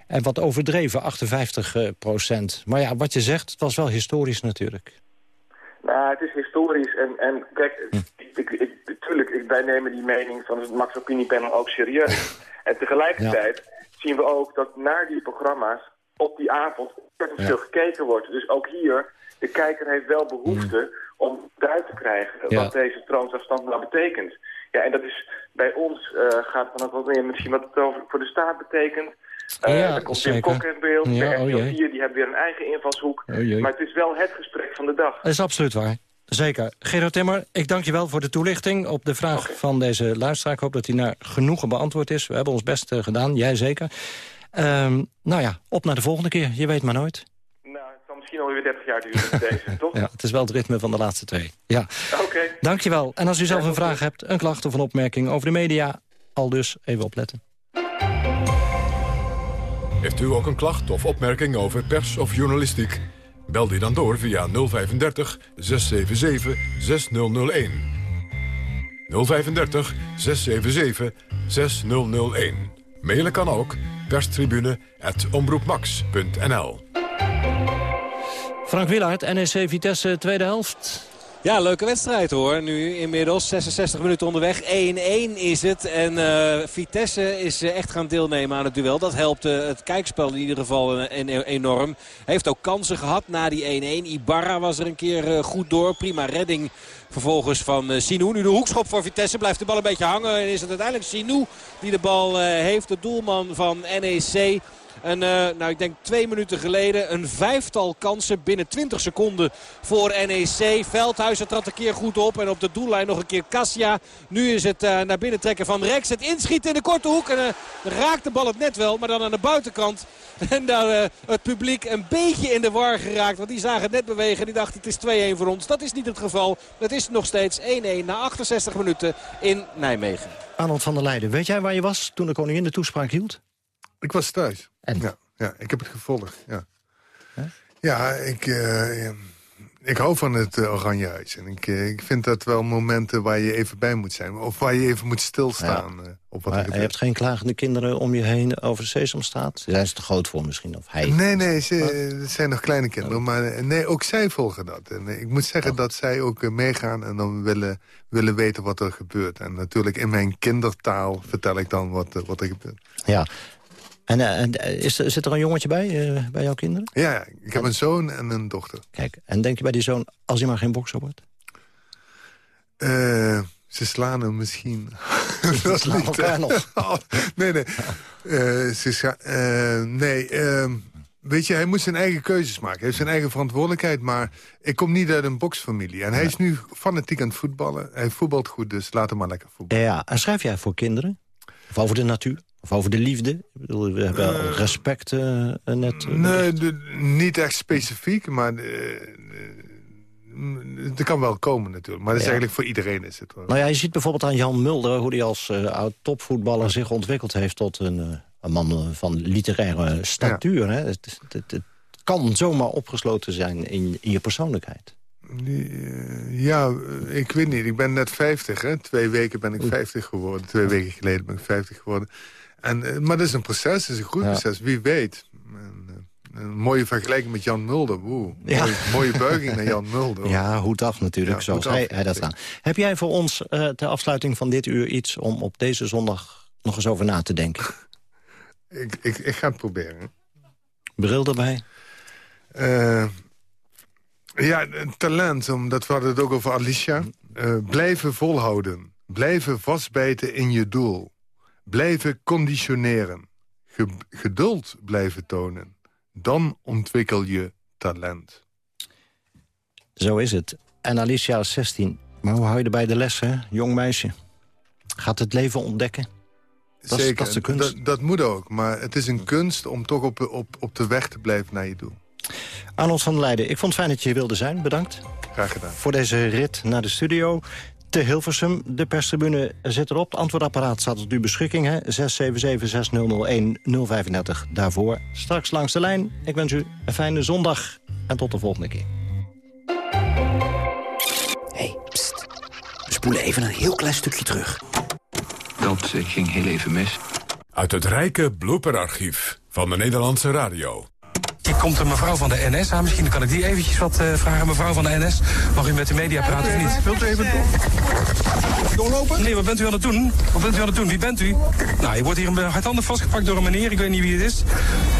En wat overdreven, 58%. Maar ja, wat je zegt, het was wel historisch natuurlijk. Nou, het is historisch. En, en kijk, ik, ik, ik, natuurlijk, ik, wij nemen die mening van het Max Opiniepanel ook serieus. en tegelijkertijd zien we ook dat naar die programma's op die avond ontzettend veel gekeken wordt. Dus ook hier, de kijker heeft wel behoefte om duidelijk te krijgen Ja. wat deze troonsafstand nou betekent. Ja, en dat is bij ons eh, gaat ook wat meer misschien wat het over voor de staat betekent. Eh Ja, komt Tim. Kok in beeld. Ja, de RTL jee. 4 die hebben weer een eigen invalshoek. Oh. Maar het is wel het gesprek van de dag. Dat is absoluut waar. Zeker. Gerard Timmer, ik dank je wel voor de toelichting op de vraag van deze luisteraar. Ik hoop dat die naar genoegen beantwoord is. We hebben ons best eh, gedaan, jij zeker. Ehm, nou ja, op naar de volgende keer. Je weet maar nooit. Nou, het zal misschien alweer 30 jaar duren deze, toch? Ja, het is wel het ritme van de laatste twee. Ja. Oké. Dank je wel. En als u zelf een vraag hebt, een klacht of een opmerking over de media... al dus even opletten. Heeft u ook een klacht of opmerking over pers of journalistiek? Bel die dan door via 035 677 6001. 035 677 6001. Mailen kan ook perstribune.omroepmax.nl Frank Willaert, NEC Vitesse, tweede helft. Ja, leuke wedstrijd hoor. Nu inmiddels 66 minuten onderweg. 1-1 is het. En eh, Vitesse is eh, echt gaan deelnemen aan het duel. Dat helpt eh, het kijkspel in ieder geval en- enorm. Heeft ook kansen gehad na die 1-1. Ibarra was er een keer goed door. Prima redding vervolgens van Sinou. Nu de hoekschop voor Vitesse. Blijft de bal een beetje hangen. En is het uiteindelijk Sinou die de bal heeft. De doelman van NEC. En eh, nou, ik denk twee minuten geleden een vijftal kansen binnen 20 seconden voor NEC. Veldhuizen trad een keer goed op en op de doellijn nog een keer Cassia. Nu is het eh, naar binnen trekken van Rex. Het inschieten in de korte hoek en uh, raakt de bal het net wel, maar dan aan de buitenkant. En daar het publiek een beetje in de war geraakt. Want die zagen het net bewegen en die dachten het is 2-1 voor ons. Dat is niet het geval. Het is nog steeds 1-1 na 68 minuten in Nijmegen. Arnold van der Leijden, weet jij waar je was toen de koningin de toespraak hield? Ik was thuis. En? Ja, ja ik heb het gevolgd, ja. Ja, ik, uh, ik hou van het uh, Oranje Huis. En ik, uh, ik vind dat wel momenten waar je even bij moet zijn. Of waar je even moet stilstaan. Ja. op wat maar je hebt geen klagende kinderen om je heen over de Sesamstraat? Zijn ze te groot voor misschien? Of hij? Nee, nee, ze, het zijn nog kleine kinderen. Maar nee, ook zij volgen dat. En ik moet zeggen oh. dat zij ook meegaan en dan willen, willen weten wat er gebeurt. En natuurlijk in mijn kindertaal vertel ik dan wat, wat er gebeurt. Ja, en, uh, en is, zit er een jongetje bij, uh, bij jouw kinderen? Ja, ik heb een zoon en een dochter. Kijk, en denk je bij die zoon, als hij maar geen bokser wordt? Uh, ze slaan hem misschien. dat slaan elkaar nog. oh, nee, nee. ze nee, ehm, weet je, hij moet zijn eigen keuzes maken. Hij heeft zijn eigen verantwoordelijkheid, maar ik kom niet uit een boksfamilie. En hij is nu fanatiek aan het voetballen. Hij voetbalt goed, dus laat hem maar lekker voetballen. Ja, en schrijf jij voor kinderen? Of over de natuur? Of over de liefde? Ik bedoel, we hebben uh, respect uh, net... Uh, nee, de, niet echt specifiek, maar... Het kan wel komen natuurlijk, maar dat is ja. eigenlijk voor iedereen is het wel. Nou ja, je ziet bijvoorbeeld aan Jan Mulder... hoe hij als oud-topvoetballer zich ontwikkeld heeft... tot een, een man van literaire statuur. Ja. Hè? Het, het, het, kan zomaar opgesloten zijn in, in je persoonlijkheid. Ja, ik weet niet. Ik ben net 50, hè. Twee weken ben ik 50 geworden. Twee weken geleden ben ik 50 geworden. En, maar dat is een proces, het is een groeiproces. Ja. Wie weet. En, een mooie vergelijking met Jan Mulder. Woe, ja. mooie, mooie buiging naar Jan Mulder. Ja, hoed af natuurlijk, ja, zoals hij, hij dat aan. Heb jij voor ons uh, ter afsluiting van dit uur iets... om op deze zondag nog eens over na te denken? ik, ik, ik ga het proberen. Bril erbij? Uh, ja, talent, omdat we hadden het ook over Alicia. Uh, blijven volhouden. Blijven vastbijten in je doel. Blijven conditioneren. Ge geduld blijven tonen. Dan ontwikkel je talent. Zo is het. En Alicia is 16. Maar hoe hou je erbij de les, hè? Jong meisje. Gaat het leven ontdekken? Dat Zeker, is, dat is de kunst. Dat, dat moet ook. Maar het is een kunst om toch op, op, op de weg te blijven naar je doel. Arnold van der Leijden, ik vond het fijn dat je hier wilde zijn. Bedankt. Graag gedaan. Voor deze rit naar de studio. Te Hilversum, de perstribune zit erop. Het antwoordapparaat staat tot uw beschikking. 677-6001-035 daarvoor. Straks langs de lijn. Ik wens u een fijne zondag. En tot de volgende keer. hey, pst. We spoelen even een heel klein stukje terug. Dat uh, ging heel even mis. Uit het rijke blooperarchief van de Nederlandse radio. Komt een mevrouw van de NS aan. Misschien kan ik die eventjes wat uh, vragen. Mevrouw van de NS, mag u met de media praten of niet? Wilt u even doorlopen? Nee, wat bent u aan het doen? Wat bent u aan het doen? Wie bent u? Nou, je wordt hier een hardhandig vastgepakt door een meneer. Ik weet niet wie het is.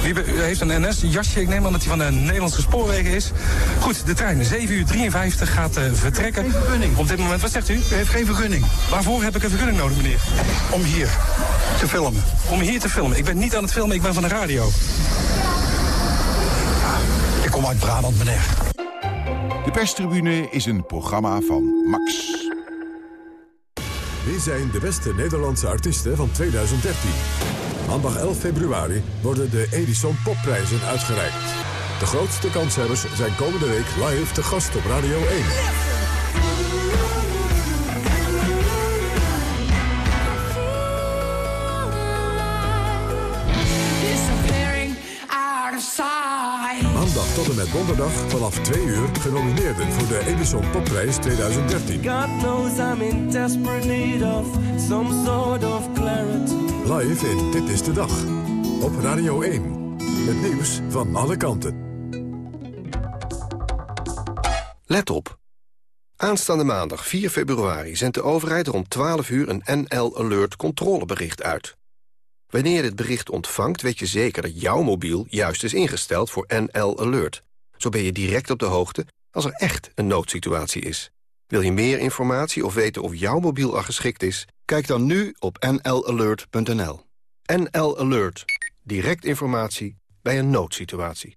Wie heeft een NS-jasje. Ik neem aan dat hij van de Nederlandse spoorwegen is. Goed, de trein 7 uur 53 gaat uh, vertrekken. Geen vergunning. Op dit moment, wat zegt u? U heeft geen vergunning. Waarvoor heb ik een vergunning nodig, meneer? Om hier te filmen. Om hier te filmen? Ik ben niet aan het filmen, ik ben van de radio. Kom uit Brabant, meneer. De perstribune is een programma van Max. Wie zijn de beste Nederlandse artiesten van 2013? Maandag 11 februari worden de Edison Popprijzen uitgereikt. De grootste kanshebbers zijn komende week live te gast op Radio 1. Maandag tot en met donderdag vanaf 2 uur genomineerden voor de Edison Popprijs 2013. God knows I'm in desperate need of some sort of clarity. Live in Dit is de Dag. Op Radio 1. Het nieuws van alle kanten. Let op. Aanstaande maandag 4 februari zendt de overheid rond 12 uur een NL Alert controlebericht uit. Wanneer je dit bericht ontvangt, weet je zeker dat jouw mobiel juist is ingesteld voor NL Alert. Zo ben je direct op de hoogte als er echt een noodsituatie is. Wil je meer informatie of weten of jouw mobiel al geschikt is? Kijk dan nu op nlalert.nl. NL Alert. Direct informatie bij een noodsituatie.